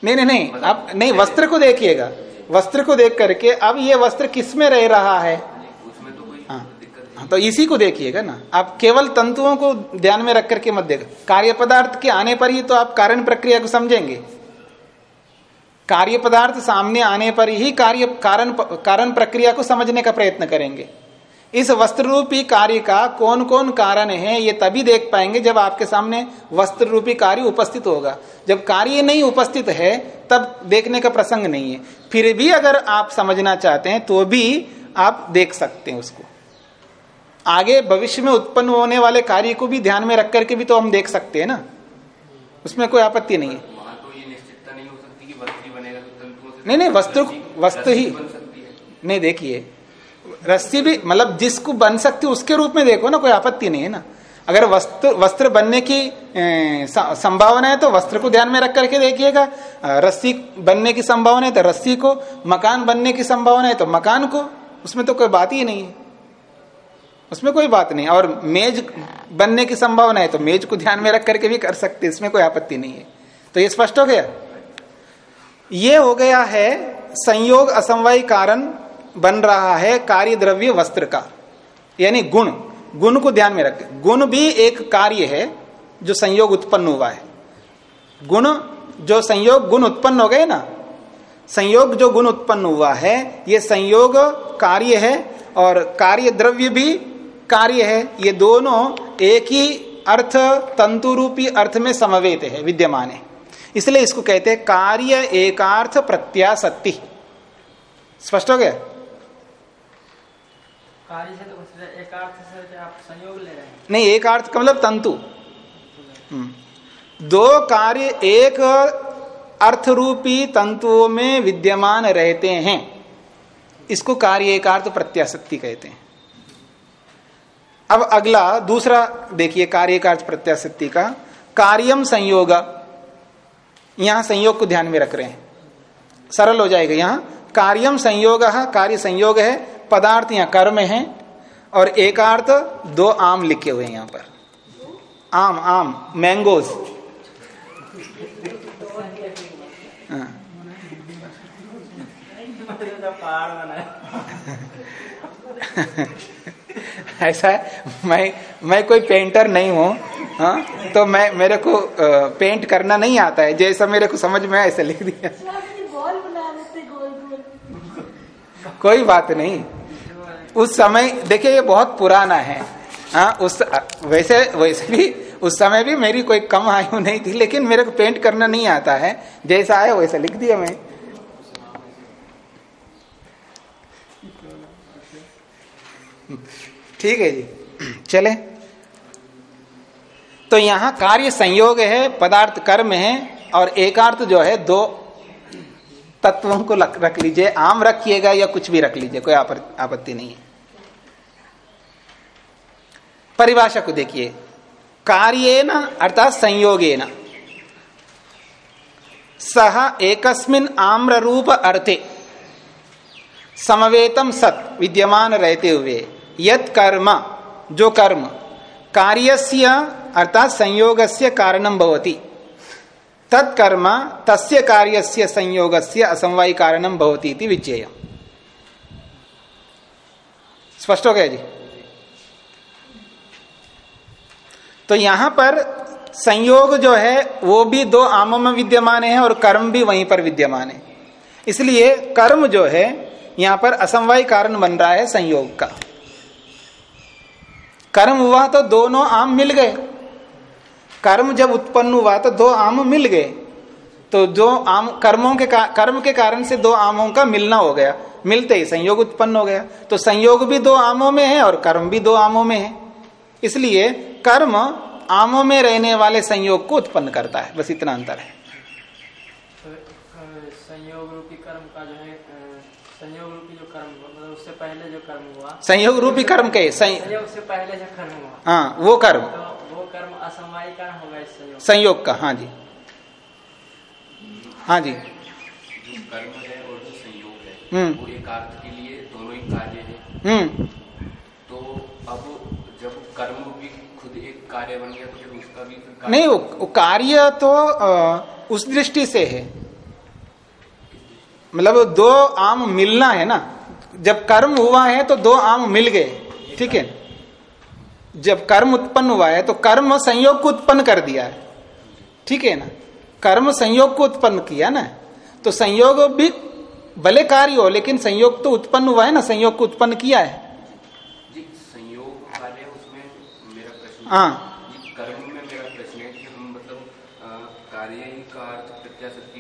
नहीं नहीं नहीं आप नहीं वस्त्र को देखिएगा। वस्त्र को देख करके अब ये वस्त्र किसमें रह रहा है? उसमें तो कोई हाँ। हाँ, तो इसी को देखिएगा ना। आप केवल तंतुओं को ध्यान में रख करके मत देखो। कार्य पदार्थ के आने पर ही तो आप कारण प्रक्रिया को समझेंगे। कार्य पदार्थ सामने आने पर ही कार्य कारण कारण प्रक्रिया को समझने का प्रयत्न करेंगे। इस वस्त्र रूपी कार्य का कौन कौन कारण है ये तभी देख पाएँगे जब आपके सामने वस्त्र रूपी कार्य उपस्थित होगा। जब कार्य नहीं उपस्थित है तब देखने का प्रसंग नहीं है। फिर भी अगर आप समझना चाहते हैं तो भी आप देख सकते हैं उसको। आगे भविष्य में उत्पन्न होने वाले कार्य को भी ध्यान में रख करके भी तो हम देख सकते हैं ना। उसमें कोई आपत्ति नहीं है। तो नहीं तो नहीं, नहीं, वस्त्र- वस्त्र रस्सी बन सकती है। नहीं देखिए रस्सी भी मतलब जिसको बन सकती उसके रूप में देखो ना, कोई आपत्ति नहीं है ना। अगर वस्त्र वस्त्र बनने की संभावना है तो वस्त्र को ध्यान में रख करके देखिएगा। रस्सी बनने की संभावना है तो रस्सी को, मकान बनने की संभावना है तो मकान को, उसमें तो कोई बात ही नहीं है। उसमें कोई बात नहीं और मेज बनने की संभावना है तो मेज को ध्यान में रख करके भी कर सकते इसमें कोई आपत्ति नहीं है। तो ये स्पष्ट हो गया? ये हो गया है संयोग असमवाय कारण बन रहा है कार्य द्रव्य वस्त्र का, यानी गुण। गुण को ध्यान में रखें। गुण भी एक कार्य है जो संयोग उत्पन्न हुआ है। गुण जो संयोग गुण उत्पन्न हो गए ना, संयोग जो गुण उत्पन्न हुआ है, ये संयोग कार्य है और कार्य द्रव्य भी कार्य है। ये दोनों एक ही अर्थ तंतु रूपी अर्थ में समवेत है, विद्यमान है। इसलिए इसको कहते हैं कार्य एकार्थ प्रत्याशक्ति स्पष्ट हो गया? कार्य तो संयोग नहीं, एक अर्थ का मतलब तंतु। हम्म। दो कार्य एक अर्थ रूपी तंतुओं में विद्यमान रहते हैं। इसको कार्य एकार्थ प्रत्याशक्ति कहते हैं। अब अगला, दूसरा, देखिए कार्य एकार्थ प्रत्याशक्ति का। कार्यम संयोग। यहाँ संयोग को ध्यान में रख रहे हैं। सरल हो जाएगा यहाँ। कार्यम संयोग, कार्य संयोग है। पदार्थ यहाँ कर्म है और एकार्थ दो आम लिखे हुए हैं यहाँ पर। आम आम मैंगोज हाँ, ऐसा है? मैं मैं कोई पेंटर नहीं हूँ हाँ? तो मैं मेरे को पेंट करना नहीं आता है। जैसा मेरे को समझ में ऐसा लिख दिया। कोई बात नहीं। उस समय, देखिए ये बहुत पुराना है। हाँ उस, वैसे वैसे भी, उस समय भी मेरी कोई कम आयु नहीं थी, लेकिन मेरे को पेंट करना नहीं आता है। जैसा आया, वैसा लिख दिया मैं। ठीक है जी। चले। तो यहाँ कार्य संयोग है, पदार्थ कर्म है, और एकार्थ जो है, दो तत्वों को रख लीजिए, आम रखिएगा या कुछ भी रख लीजिए, कोई आपत्ति नहीं है। परिभाषा को देखिए। कार्य अर्थात संयोगे न सह एकस्मिन आम्र रूप अर्थे। समवेतम सत, विद्यमान रहते हुए। यत कर्म, जो कर्म, कार्यस्य अर्थात संयोगस्य कारणम भवति। तत्कर्म तस्य कार्यस्य संयोगस्य असमवाय कारणम भवति इति स्पष्ट हो गया जी? तो यहाँ पर संयोग जो है, वो भी दो आमों में विद्यमान है और कर्म भी वहीं पर विद्यमान है। इसलिए कर्म जो है, यहाँ पर असमवाय कारण बन रहा है संयोग का। कर्म हुआ तो दोनों आम मिल गए। कर्म जब उत्पन्न हुआ तो दो आम मिल गए। तो जो आम कर्मों के कर्म के कारण से दो आमों का मिलना हो गया। मिलते ही संयोग उत्पन्न हो गया। तो संयोग भी दो आमों में है और कर्म भी दो आमों में है। इसलिए कर्म आमों में रहने वाले संयोग को उत्पन्न करता है। बस इतना अंतर है। तो, संयोग रूपी कर्म का जो है संयोग रूपी जो कर्म मतलब उससे पहले जो कर्म हुआ। संयोग रूपी कर्म के संयोग से पहले जो कर्म हुआ। हाँ वो कर्म। तो कर्म असमवाय कर्म होगा इस संयोग। संयोग का हाँ जी। हाँ जी। जो कर्म है और जो संयोग है हम्म। वो एक अर्थ के लिए दोनों ही कार्य है। हम्म। तो अब जब कर्म भी खुद एक कार्य बन गया तो फिर उसका भी फिर कार्य नहीं वो कार्य तो उस दृष्टि से है। मतलब दो आम मिलना है ना। जब कर्म हुआ है तो दो आम मिल गए। ठीक है। जब कर्म उत्पन्न हुआ है तो कर्म संयोग को उत्पन्न कर दिया है। ठीक है ना? कर्म संयोग को उत्पन्न किया ना? तो संयोग भी भले कार्य हो लेकिन संयोग तो उत्पन्न हुआ है ना? संयोग को उत्पन्न किया है। जी संयोग कार्य उसमें मेरा प्रश्न हाँ। जी कर्म में मेरा प्रश्न है कि हम मतलब कार्य ही का अर्थ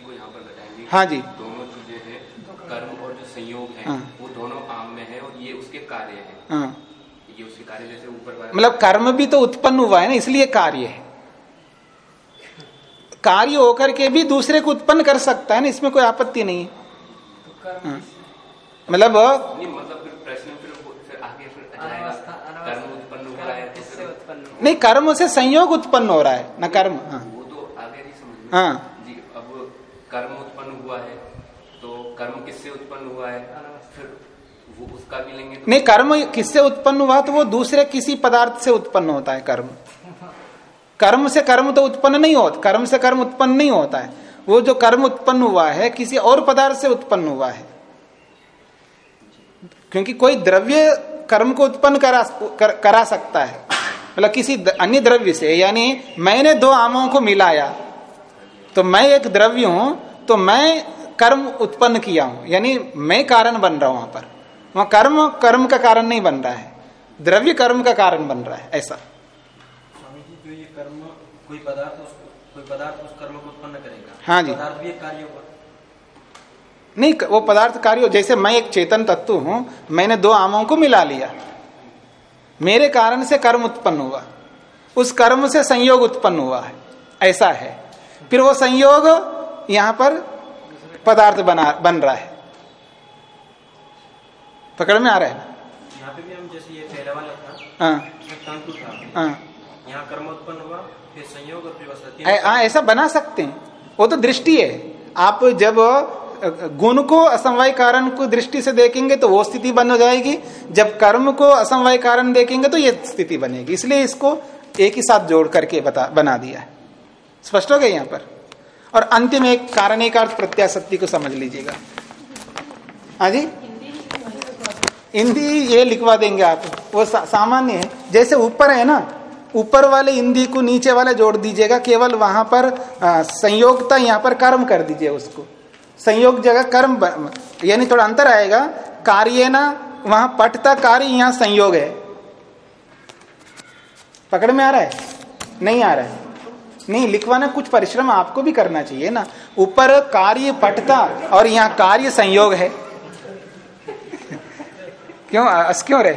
को यहाँ पर घटाएँगे हाँ जी। दोनों चीज़ें हैं कर्म और जो संयोग है हाँ। वो दोनों आम में है और ये उसके कार्य है। हाँ ये उसके कार्य जैसे ऊपर वाला- मतलब कर्म भी तो उत्पन्न हुआ है ना इसलिए कार्य है। कार्य होकर के भी दूसरे को उत्पन्न कर सकता है ना इसमें कोई आपत्ति नहीं है। तो कर्म हाँ। मतलब नहीं मतलब कर्म? नहीं से संयोग उत्पन्न हो रहा है ना कर्म हाँ। वो तो आगे समझ हाँ। जी अब कर्म उत्पन्न हुआ है तो कर्म किससे उत्पन्न हुआ है? फिर वो उसका भी लेंगे तो नहीं कर्म किससे उत्पन्न हुआ तो वो दूसरे किसी पदार्थ से उत्पन्न होता है कर्म। कर्म से कर्म तो उत्पन्न नहीं होता कर्म से कर्म उत्पन्न नहीं होता है। वो जो कर्म उत्पन्न हुआ है किसी और पदार्थ से उत्पन्न हुआ है। क्योंकि कोई द्रव्य कर्म को उत्पन्न करा कर, करा सकता है। मतलब किसी अन्य द्रव्य से यानी मैंने दो आमों को मिलाया तो मैं एक द्रव्य हूँ तो मैं कर्म उत्पन्न किया हूँ। यानी मैं कारण बन रहा हूँ वहाँ पर। वहाँ कर्म कर्म का कारण नहीं बन रहा है। द्रव्य कर्म का कारण बन रहा है ऐसा। स्वामी जी जो ये कर्म कोई पदार्थ उस कोई पदार्थ उस कर्म को उत्पन्न करेगा? हाँ जी। पदार्थ भी एक कार्य होगा। नहीं वो पदार्थ कार्य जैसे मैं एक चेतन तत्व हूँ मैंने दो आमों को मिला लिया। मेरे कारण से कर्म उत्पन्न हुआ। उस कर्म से संयोग उत्पन्न हुआ है। ऐसा है। फिर वो संयोग यहाँ पर पदार्थ बना बन रहा है। पकड़ में आ रहा है। ना यहाँ पे भी हम जैसे ये पहला वाला था हाँ। था। हाँ। यहाँ कर्म उत्पन्न हुआ फिर संयोग और फिर हाँ ऐसा बना सकते हैं। वो तो दृष्टि है। आप जब गुण को असमवाय कारण को दृष्टि से देखेंगे तो वो स्थिति बन हो जाएगी। जब कर्म को असमवाय कारण देखेंगे तो ये स्थिति बनेगी। इसलिए इसको एक ही साथ जोड़ करके बता बना दिया स्पष्ट हो गया यहाँ पर? और अंतिम एक कारण एक अर्थ प्रत्याशक्ति को समझ लीजिएगा। हाँ जी? हिंदी ये लिखवा देंगे आप। वो सा, सामान्य है। जैसे ऊपर है ना ऊपर वाले हिंदी को नीचे वाले जोड़ दीजिएगा केवल वहाँ पर संयोगता यहाँ पर कर्म कर दीजिए उसको। संयोग जगह कर्म यानी थोड़ा अंतर आएगा। कार्य ना वहाँ पटता कार्य यहाँ संयोग है। पकड़ में आ रहा है? नहीं आ रहा है। नहीं लिखवाना कुछ परिश्रम आपको भी करना चाहिए ना। ऊपर कार्य पटता और यहाँ कार्य संयोग है। क्यों? अस क्यों रहे?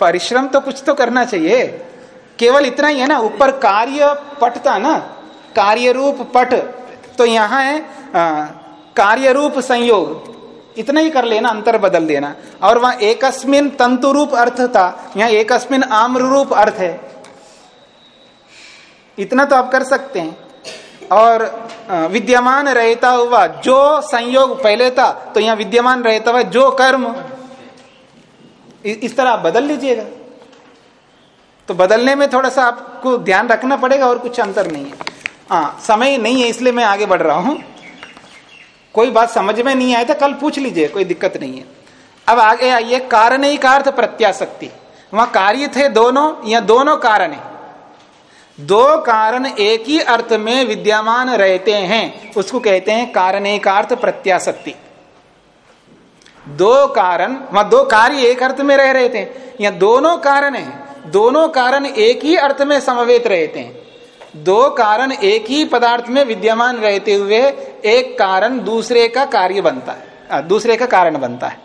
परिश्रम तो कुछ तो करना चाहिए। केवल इतना ही है ना, ऊपर कार्य पट था ना, कार्य रूप पट तो यहाँ है कार्य रूप संयोग। इतना ही कर लेना, अंतर बदल देना। और वहाँ एकस्मिन तंतु रूप अर्थ था, यहाँ एकस्मिन आम्र रूप अर्थ है। इतना तो आप कर सकते हैं। और विद्यमान रहता हुआ जो संयोग पहले था तो यहाँ विद्यमान रहता हुआ जो कर्म इस तरह आप बदल लीजिएगा। तो बदलने में थोड़ा सा आपको ध्यान रखना पड़ेगा और कुछ अंतर नहीं है। हाँ समय नहीं है, इसलिए मैं आगे बढ़ रहा हूँ। कोई बात समझ में नहीं आए तो कल पूछ लीजिए, कोई दिक्कत नहीं है। अब आगे आइए, कारण ही कार्य प्रत्याशक्ति। वहाँ कार्य थे दोनों या दोनों कारण है। दो कारण एक ही अर्थ में विद्यमान रहते हैं। उसको कहते हैं कारण एक अर्थ प्रत्याशक्ति। दो कारण, वहाँ दो कार्य एक अर्थ में रह रहे थे। या दोनों कारण है। दोनों कारण एक ही अर्थ में समवेत रहते हैं। दो कारण एक ही पदार्थ में विद्यमान रहते हुए एक कारण दूसरे का कार्य बनता है। दूसरे का कारण बनता है।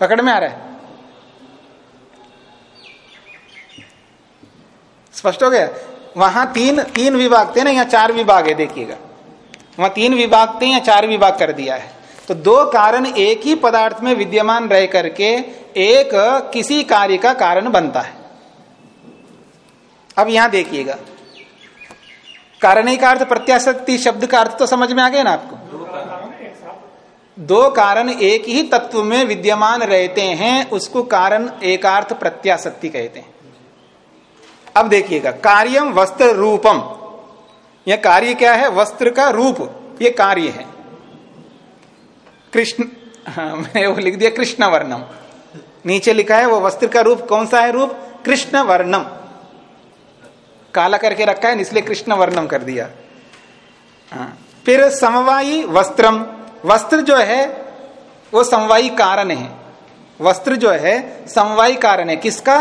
पकड़ में आ रहा है? स्पष्ट हो गया? वहाँ तीन तीन विभाग थे ना, यहाँ चार विभाग है, देखिएगा। वहाँ तीन विभाग थे या चार विभाग कर दिया है। तो दो कारण एक ही पदार्थ में विद्यमान रह करके एक किसी कार्य का कारण बनता है। अब यहाँ देखिएगा। कारण का अर्थ प्रत्याशक्ति, शब्द का अर्थ तो समझ में आ गया ना आपको? दो कारण एक ही तत्व में विद्यमान रहते हैं, उसको कारण एकार्थ प्रत्याशक्ति कहते हैं। अब देखिएगा कार्यम वस्त्र रूपम यह कार्य क्या है? वस्त्र का रूप। ये कार्य है। कृष्ण हाँ, मैंने वो लिख दिया कृष्ण वर्णम नीचे लिखा है वो वस्त्र का रूप। कौन सा है रूप? कृष्ण वर्णम काला करके रखा है इसलिए कृष्ण वर्णम कर दिया। हाँ। फिर समवायी वस्त्रम। वस्त्र जो है वो समवायी कारण है। वस्त्र जो है समवायी कारण है। किसका?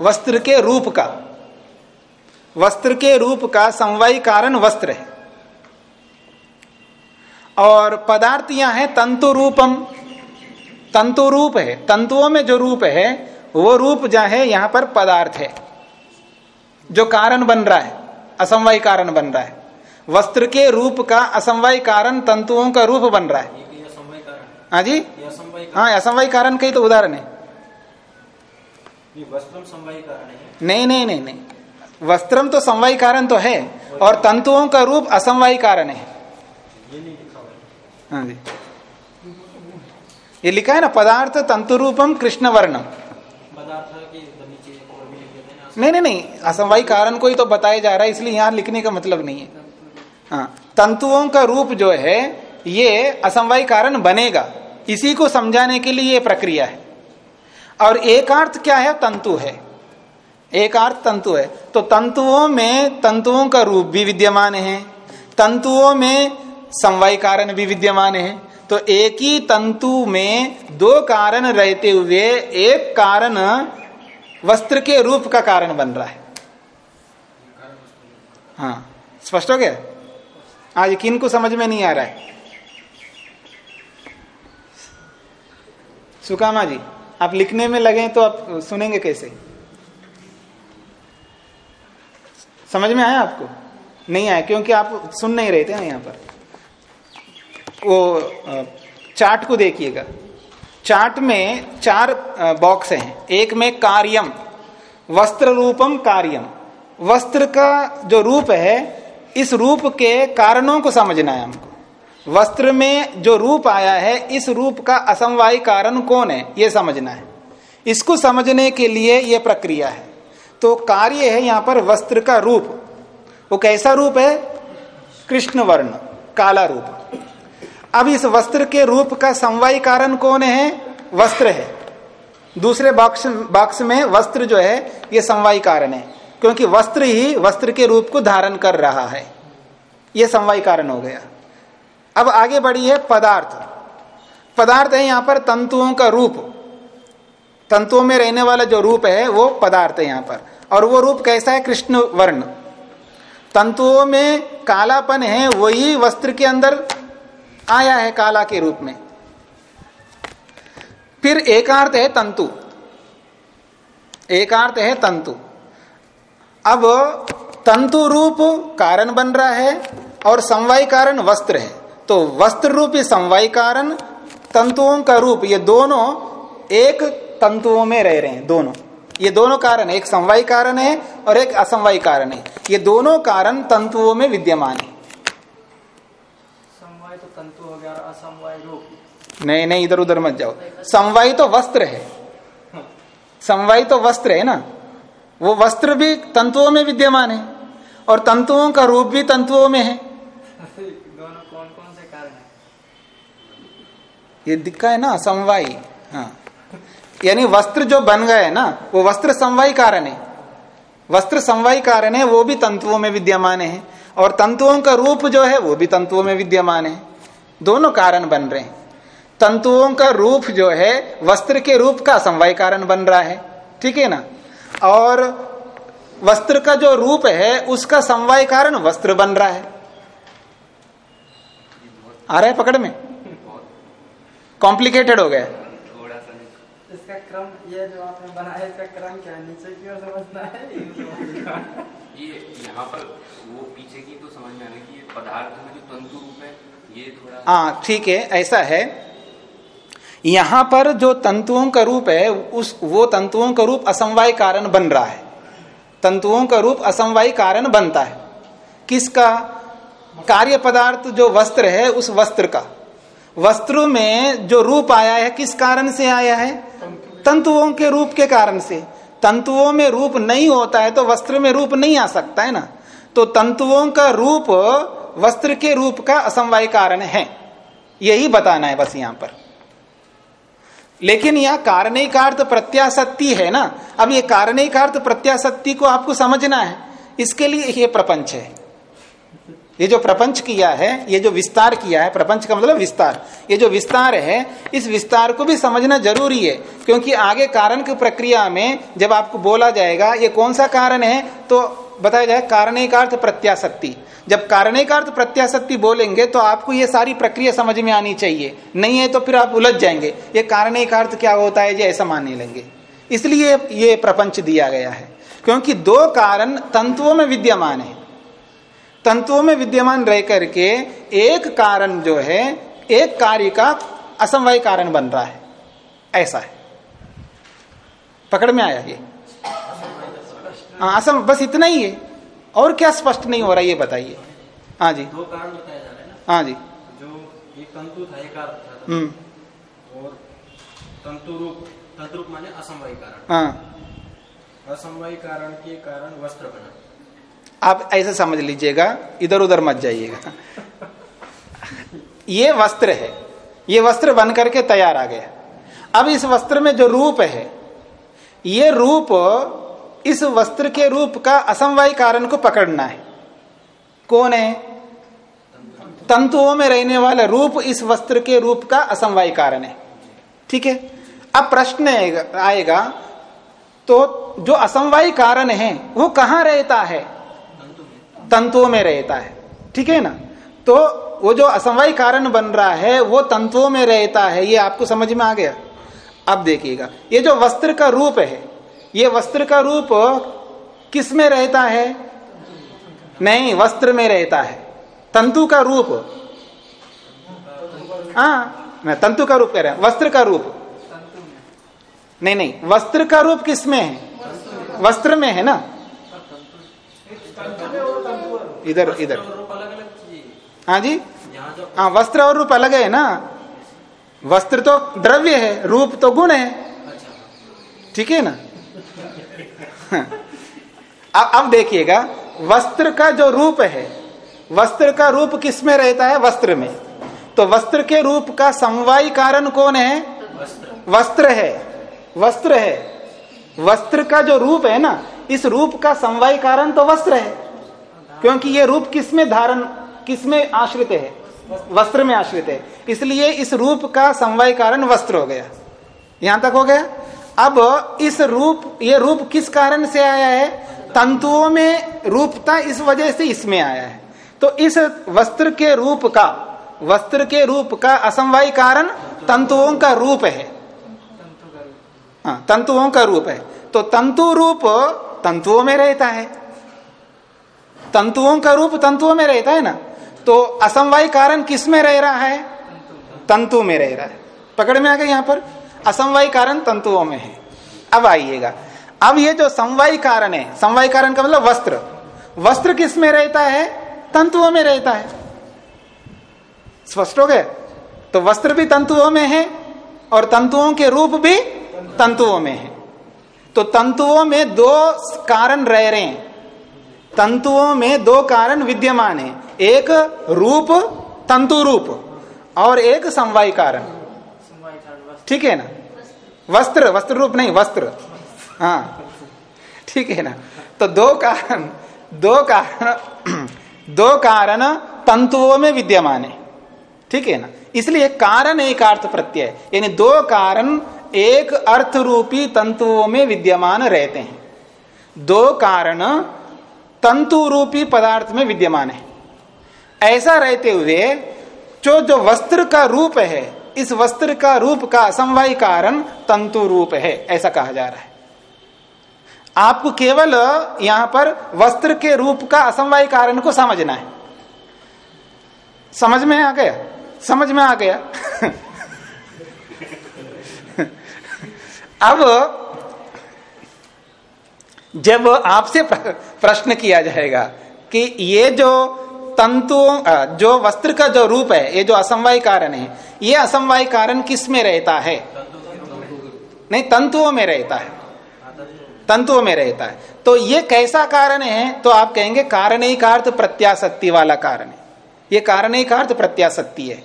वस्त्र के रूप का। वस्त्र के रूप का समवायी कारण वस्त्र है। और पदार्थ यहाँ है तंतु रूपम। तंतु रूप है। तंतुओं में जो रूप है वो रूप जो है यहाँ पर पदार्थ है। जो कारण बन रहा है असमवाय कारण बन रहा है। वस्त्र के रूप का असमवाय कारण तंतुओं का रूप बन रहा है। हाँ। जी? हाँ असमवाय कारण का ही। तो उदाहरण है। नहीं नहीं नहीं नहीं। वस्त्रम तो समवाय कारण तो है, और तंतुओं का रूप असमवाय कारण है। हाँ जी। ये लिखा है ना, पदार्थ तंतु रूपम कृष्ण वर्णम नहीं नहीं नहीं असमवाई कारण को ही तो बताया जा रहा है, इसलिए यहाँ लिखने का मतलब नहीं है। हाँ तंतुओं का रूप जो है, ये असमवाय कारण बनेगा। इसी को समझाने के लिए ये प्रक्रिया है। और एक अर्थ क्या है? तंतु है। एक अर्थ तंतु है। तो तंतुओं में तंतुओं का रूप भी विद्यमान है। तंतुओं में समवाय कारण भी विद्यमान है। तो एक ही तंतु में दो कारण रहते हुए एक कारण वस्त्र के रूप का कारण बन रहा है। हाँ स्पष्ट हो गया? आज किन को समझ में नहीं आ रहा है। सुकामा जी, आप लिखने में लगे तो आप सुनेंगे कैसे? समझ में आया आपको? नहीं आया, क्योंकि आप सुन नहीं रहे थे ना यहाँ पर। वो चार्ट को देखिएगा। चार्ट में चार बॉक्स हैं। एक में कार्यम, वस्त्र रूपम कार्यम। वस्त्र का जो रूप है, इस रूप के कारणों को समझना है हमको। वस्त्र में जो रूप आया है, इस रूप का असमवाय कारण कौन है, ये समझना है। इसको समझने के लिए यह प्रक्रिया है। तो कार्य है यहाँ पर वस्त्र का रूप। वो कैसा रूप है? कृष्ण वर्ण काला रूप। अब इस वस्त्र के रूप का समवाय कारण कौन है? वस्त्र है। दूसरे बॉक्स बॉक्स में वस्त्र जो है, ये समवाय कारण है। क्योंकि वस्त्र ही वस्त्र के रूप को धारण कर रहा है। यह समवाय कारण हो गया। अब आगे बढ़ी है पदार्थ। पदार्थ है यहाँ पर तंतुओं का रूप। तंतुओं में रहने वाला जो रूप है, वो पदार्थ है यहाँ पर। और वो रूप कैसा है? कृष्ण वर्ण। तंतुओं में कालापन है, वही वस्त्र के अंदर आया है, काला के रूप में। फिर एकार्थ है तंतु। एकार्थ है तंतु। अब तंतु रूप कारण बन रहा है और समवाय कारण वस्त्र है। तो वस्त्र रूपी समवाय कारण तंतुओं का रूप, ये दोनों एक तंतुओं में रह रहे हैं दोनों। ये दोनों कारण है एक समवाय कारण है और एक असमवाय कारण है। ये दोनों कारण तंतुओं में विद्यमान है। समवाय तो तंतु हो गया असमवाय रूप। नहीं नहीं इधर उधर मत जाओ। समवाय तो वस्त्र है। समवाय तो वस्त्र है ना? वो वस्त्र भी तंतुओं में विद्यमान है और तंतुओं का रूप भी तंतुओं में है। दोनों कौन कौन से कारण है? ये दिखा है ना समवाय। हाँ। यानी वस्त्र जो बन गए ना वो वस्त्र समवाय कारण। है वस्त्र समवाय कारण है वो भी तंतुओं में विद्यमान है। और तंतुओं का रूप जो है वो भी तंतुओं में विद्यमान है। दोनों कारण बन रहे हैं। तंतुओं का रूप जो है वस्त्र के रूप का समवाय कारण बन रहा है। ठीक है ना? और वस्त्र का जो रूप है उसका समवाय कारण वस्त्र बन रहा है। आ रहा है पकड़ में? कॉम्प्लिकेटेड हो गया। इसका क्रम ये जो आपने बनाया है इसका क्रम क्या है? नीचे की ओर समझना है? ये यहाँ पर वो पीछे की तो समझ में आ रहा कि ये पदार्थ में जो तंतु रूप है ये थोड़ा हाँ ठीक है ऐसा है। यहाँ पर जो तंतुओं का रूप है उस वो तंतुओं का रूप असमवाय कारण बन रहा है। तंतुओं का रूप असमवाय कारण बनता है। किसका? कार्य पदार्थ जो वस्त्र है उस वस्त्र का। वस्त्र में जो रूप आया है, किस कारण से आया है? तंतुओं के रूप के कारण से। तंतुओं में रूप नहीं होता है तो वस्त्र में रूप नहीं आ सकता है ना? तो तंतुओं का रूप वस्त्र के रूप का असमवाय कारण है। यही बताना है बस यहाँ पर। लेकिन यह कारणिकार्थ प्रत्याशक्ति है ना? अब ये कारणिकार्थ प्रत्याशक्ति को आपको समझना है। इसके लिए ये प्रपंच है। ये जो प्रपंच किया है, ये जो विस्तार किया है, प्रपंच का मतलब विस्तार, ये जो विस्तार है, इस विस्तार को भी समझना ज़रूरी है, क्योंकि आगे कारण की प्रक्रिया में जब आपको बोला जाएगा, ये कौन सा कारण है तो बताया जाए कारणिकार्थ प्रत्याशक्ति जब कारणिकार्थ प्रत्याशक्ति बोलेंगे तो आपको ये सारी प्रक्रिया समझ में आनी चाहिए, नहीं है तो फिर आप उलझ जाएँगे, ये कारणिकार्थ क्या होता है ये ऐसा मानने लेंगे। इसलिए ये प्रपंच दिया गया है, क्योंकि दो कारण तंतुओं में विद्यमान है। तंतुओं में विद्यमान रह करके एक कारण जो है एक कार्य का असमवाय कारण बन रहा है। ऐसा है। पकड़ में आया ये? हाँ असम बस इतना ही है। और क्या स्पष्ट नहीं हो रहा ये बताइए। हाँ जी। दो कारण बताए जा रहे हैं ना। हाँ जी। जो एक तंतु था एक हम्म। और तंतु रूप तंतु रूप माने असमवाय कारण। हाँ। असमवाय कारण के कारण वस्त्र बना। आप ऐसे समझ लीजिएगा इधर उधर मत जाइएगा। ये वस्त्र है। ये वस्त्र बन करके तैयार आ गया। अब इस वस्त्र में जो रूप है, ये रूप इस वस्त्र के रूप का असमवाय कारण को पकड़ना है। कौन है? तंतुओं में रहने वाला रूप इस वस्त्र के रूप का असमवाय कारण है। ठीक है? अब प्रश्न आएगा तो जो असमवाय कारण है, वो कहाँ रहता है? तंतुओं में रहता है। ठीक है ना? तो वो जो असमवाय कारण बन रहा है, वो तंतुओं में रहता है। ये आपको समझ में आ गया? अब देखिएगा। ये जो वस्त्र का रूप है, ये वस्त्र का रूप किसमें रहता है? नहीं, वस्त्र में रहता है। तंतु का रूप। हाँ मैं तंतु का रूप कह रहा हूँ। वस्त्र का रूप। नहीं नहीं, वस्त्र का रूप किसमें है? वस्त्र में है ना? इधर इधर। हाँ जी? हाँ वस्त्र और रूप अलग है ना? वस्त्र तो द्रव्य है रूप तो गुण है। ठीक है ना? अब अब देखिएगा वस्त्र का जो रूप है वस्त्र का रूप किसमें रहता है? वस्त्र में। तो वस्त्र के रूप का समवाय कारण कौन है? वस्त्र है। वस्त्र है। वस्त्र का जो रूप है ना इस रूप का समवाय कारण तो वस्त्र है। क्योंकि ये रूप किसमें धारण, किसमें आश्रित है? वस्त्र में आश्रित है। इसलिए इस रूप का समवाय कारण वस्त्र हो गया। यहाँ तक हो गया? अब इस रूप, ये रूप किस कारण से आया है? तंतुओं में रूपता इस वजह से इसमें आया है। तो इस वस्त्र के रूप का, वस्त्र के रूप का असमवाय कारण तंतुओं का रूप है। हाँ तंतुओं का रूप है। तो तंतु रूप तंतुओं में रहता है। तंतुओं का रूप तंतुओं में रहता है ना? तो असमवाय कारण किसमें रह रहा है? तंतु में रह रहा है। पकड़ में आ गया यहाँ पर? असमवाय कारण तंतुओं में है। अब आइएगा। अब ये जो समवाय कारण है, समवाय कारण का मतलब वस्त्र। वस्त्र किसमें रहता है? तंतुओं में रहता है। स्पष्ट हो गया? तो वस्त्र भी तंतुओं में है और तंतुओं के रूप भी तंतुओं में है। तो तंतुओं में दो कारण रह रहे हैं। तंतुओं में दो कारण विद्यमान है। एक रूप, तंतु रूप, और एक समवाय कारण। ठीक है ना? वस्त्र वस्त्र रूप नहीं, वस्त्र। हाँ। ठीक है ना? तो दो कारण दो कारण दो कारण तंतुओं में विद्यमान है। ठीक है ना? इसलिए कारण एक अर्थ प्रत्यय यानी दो कारण एक अर्थ रूपी तंतुओं में विद्यमान रहते हैं। दो कारण तंतु रूपी पदार्थ में विद्यमान है। ऐसा रहते हुए जो जो वस्त्र का रूप है, इस वस्त्र का रूप का असमवाय कारण तंतु रूप है, ऐसा कहा जा रहा है। आपको केवल यहाँ पर वस्त्र के रूप का असमवाय कारण को समझना है। समझ में आ गया? समझ में आ गया? अब जब आपसे प्रश्न किया जाएगा कि ये जो तंतुओं जो वस्त्र का जो रूप है ये जो असमवाय कारण है ये असमवाय कारण किसमें रहता है? नहीं तंतुओं में रहता है। तंतुओं में रहता है। तो ये कैसा कारण है? तो आप कहेंगे कारण ही कार्थ प्रत्याशक्ति वाला कारण है। ये कारण ही कार्थ प्रत्याशक्ति है।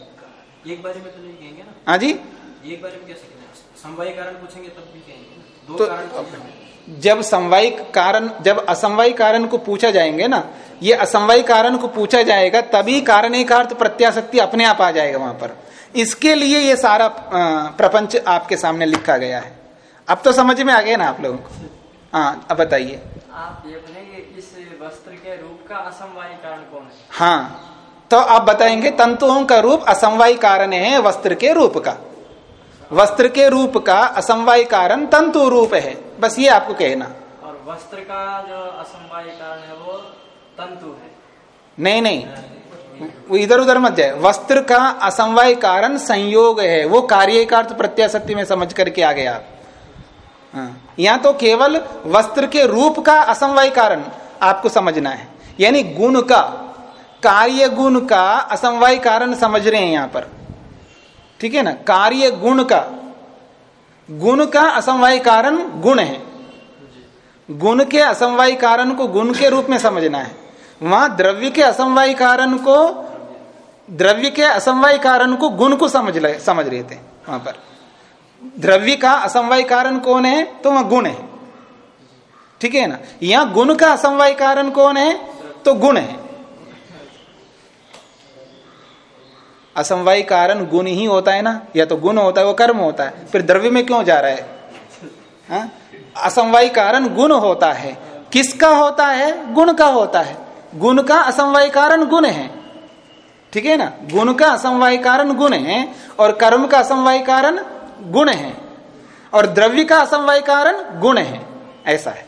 एक बारे में तो नहीं कहेंगे ना? हाँ जी? एक बारे में कैसे कहेंगे? समवाय कारण पूछेंगे तब भी कहेंगे। दो तो कारण पूछेंगे। जब समवाय कारण जब असमवाय कारण को पूछा जाएँगे ना ये असमवाय कारण को पूछा जाएगा तभी कारण एक अर्थ प्रत्याशक्ति अपने आप आ जाएगा वहाँ पर। इसके लिए ये सारा प्रपंच आपके सामने लिखा गया है। अब तो समझ में आ गया ना आप लोगों को? हाँ अब बताइए। आप ये बोलेंगे इस वस्त्र के रूप का असमवाय कारण कौन है? हाँ तो आप बताएँगे तंतुओं का रूप असमवाय कारण है वस्त्र के रूप का। वस्त्र के रूप का असमवाय कारण तंतु रूप है। बस ये आपको कहना। और वस्त्र का जो असमवाय कारण है वो तंतु है। नहीं नहीं। वो इधर उधर मत जाए। वस्त्र का असमवाय कारण संयोग है। वो कार्य का अर्थ प्रत्याशक्ति में समझ करके आ गए आप। हाँ। यहाँ तो केवल वस्त्र के रूप का असमवाय कारण आपको समझना है। यानी गुण का कार्य गुण का असमवाय कारण समझ रहे हैं यहाँ पर। ठीक है ना? कार्य गुण का। गुण का असमवाय कारण गुण है। गुण के असमवाय कारण को गुण के रूप में समझना है। वहाँ द्रव्य के असमवाय कारण को, द्रव्य के असमवाय कारण को गुण को समझ ले, समझ रहे थे वहाँ पर। द्रव्य का असमवाय कारण कौन है? तो वह गुण है। ठीक है ना? यहाँ गुण का असमवाय कारण कौन है? तो गुण है। असमवाय कारण गुण ही होता है ना? या तो गुण होता है, वो कर्म होता है। फिर द्रव्य में क्यों जा रहा है? हाँ? असमवाय कारण गुण होता है। किसका होता है? गुण का होता है। गुण का असमवाय कारण गुण है। ठीक है ना? गुण का असमवाय कारण गुण है और कर्म का असमवाय कारण गुण है। और द्रव्य का असमवाय कारण गुण है। ऐसा है।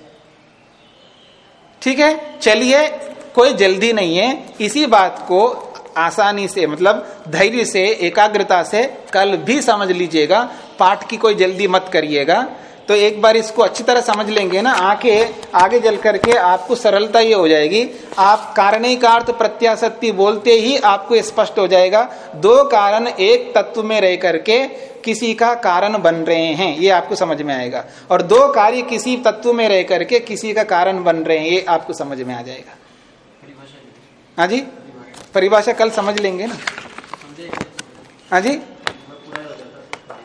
ठीक है? चलिए, कोई जल्दी नहीं है। इसी बात को आसानी से मतलब धैर्य से, एकाग्रता से कल भी समझ लीजिएगा। पाठ की कोई जल्दी मत करिएगा। तो एक बार इसको अच्छी तरह समझ लेंगे ना आके आगे जल करके आपको सरलता ये हो जाएगी। आप कारणिकार्थ प्रत्याशक्ति बोलते ही आपको स्पष्ट हो जाएगा। दो कारण एक तत्व में रह करके किसी का कारण बन रहे हैं, ये आपको समझ में आएगा। और दो कार्य किसी तत्व में रह करके किसी का कारण बन रहे हैं, ये आपको समझ में आ जाएगा। हाँ जी? परिभाषा कल समझ लेंगे ना? हाँ जी?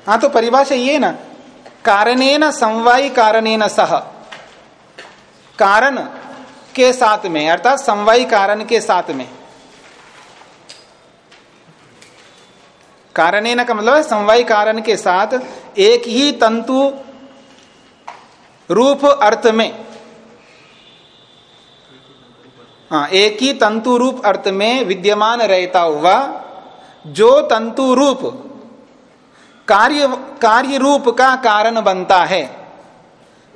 हाँ तो परिभाषा ये ना, कारणेन समवायी कारणेन सह। कारण के साथ में, अर्थात समवायी कारण के साथ में। कारणेन का मतलब है समवायी कारण के साथ एक ही तंतु रूप अर्थ में। हाँ एक ही तंतु रूप अर्थ में विद्यमान रहता हुआ, जो तंतु रूप, कार्य कार्य रूप का कारण बनता है,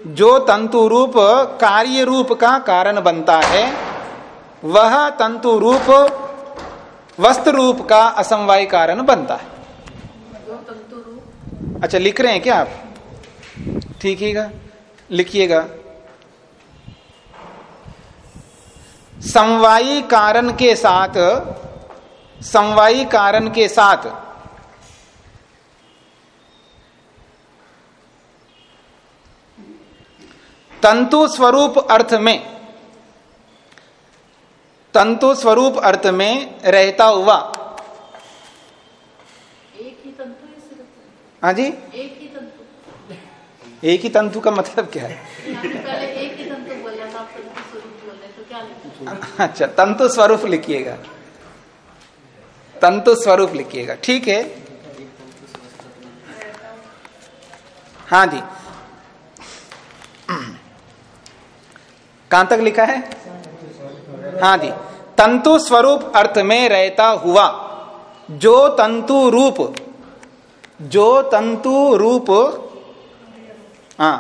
जो तंतु रूप, कार्य रूप का कारण बनता है, वह तंतु रूप, वस्त्र रूप का असमवाय कारण बनता है। अच्छा लिख रहे हैं क्या आप? ठीक है लिखिएगा। समवायी कारण के साथ समवायी कारण के साथ। तंतु स्वरूप अर्थ में तंतु स्वरूप अर्थ में रहता हुआ। एक ही तंतु है जी? एक ही तंतु। एक ही तंतु का मतलब क्या है? पहले एक ही तंतु स्वरूप बोल रहे तो क्या लिखा अच्छा तंतु स्वरूप लिखिएगा। तंतु स्वरूप लिखिएगा, ठीक है? हाँ जी। कहाँ तक लिखा है? हाँ जी। तंतु स्वरूप अर्थ में रहता हुआ, जो तंतु रूप, जो तंतु रूप हाँ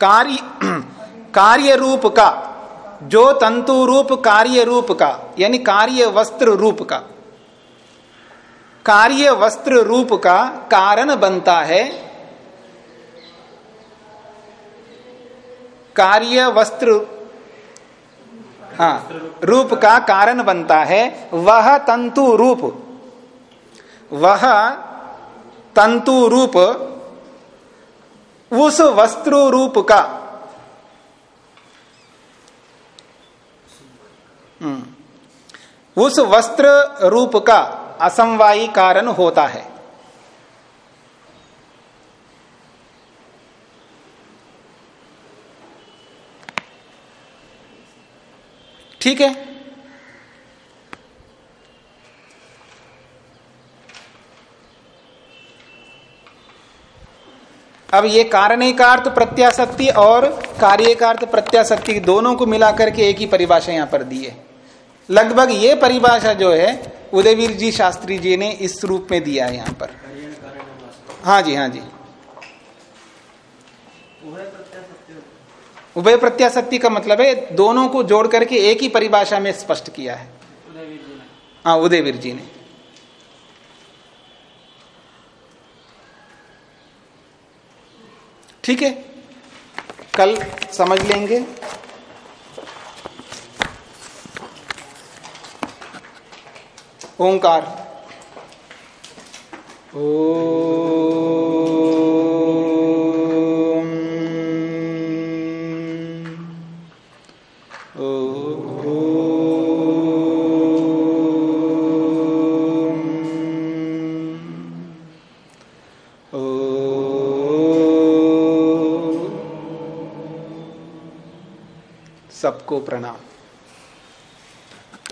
कार्य कार्य रूप का जो तंतु रूप कार्य रूप का, यानी कार्य वस्त्र रूप का, कार्य वस्त्र रूप का कारण बनता है कार्य वस्त्र हाँ रूप का कारण बनता है वह तंतु रूप। वह तंतु रूप उस वस्त्र रूप का हम्म। उस वस्त्र रूप का असमवायी कारण होता है। ठीक है? अब ये कारण का अर्थ प्रत्याशक्ति और कार्य का प्रत्याशक्ति दोनों को मिलाकर के एक ही परिभाषा यहाँ पर दी है। लगभग ये परिभाषा जो है उदयवीर जी शास्त्री जी ने इस रूप में दिया है यहाँ पर। हाँ जी हाँ जी। उभय प्रत्याशक्ति का मतलब है दोनों को जोड़ करके एक ही परिभाषा में स्पष्ट किया है। हाँ उदयवीर जी ने। ठीक है? कल समझ लेंगे। ओंकार। ओम सबको प्रणाम।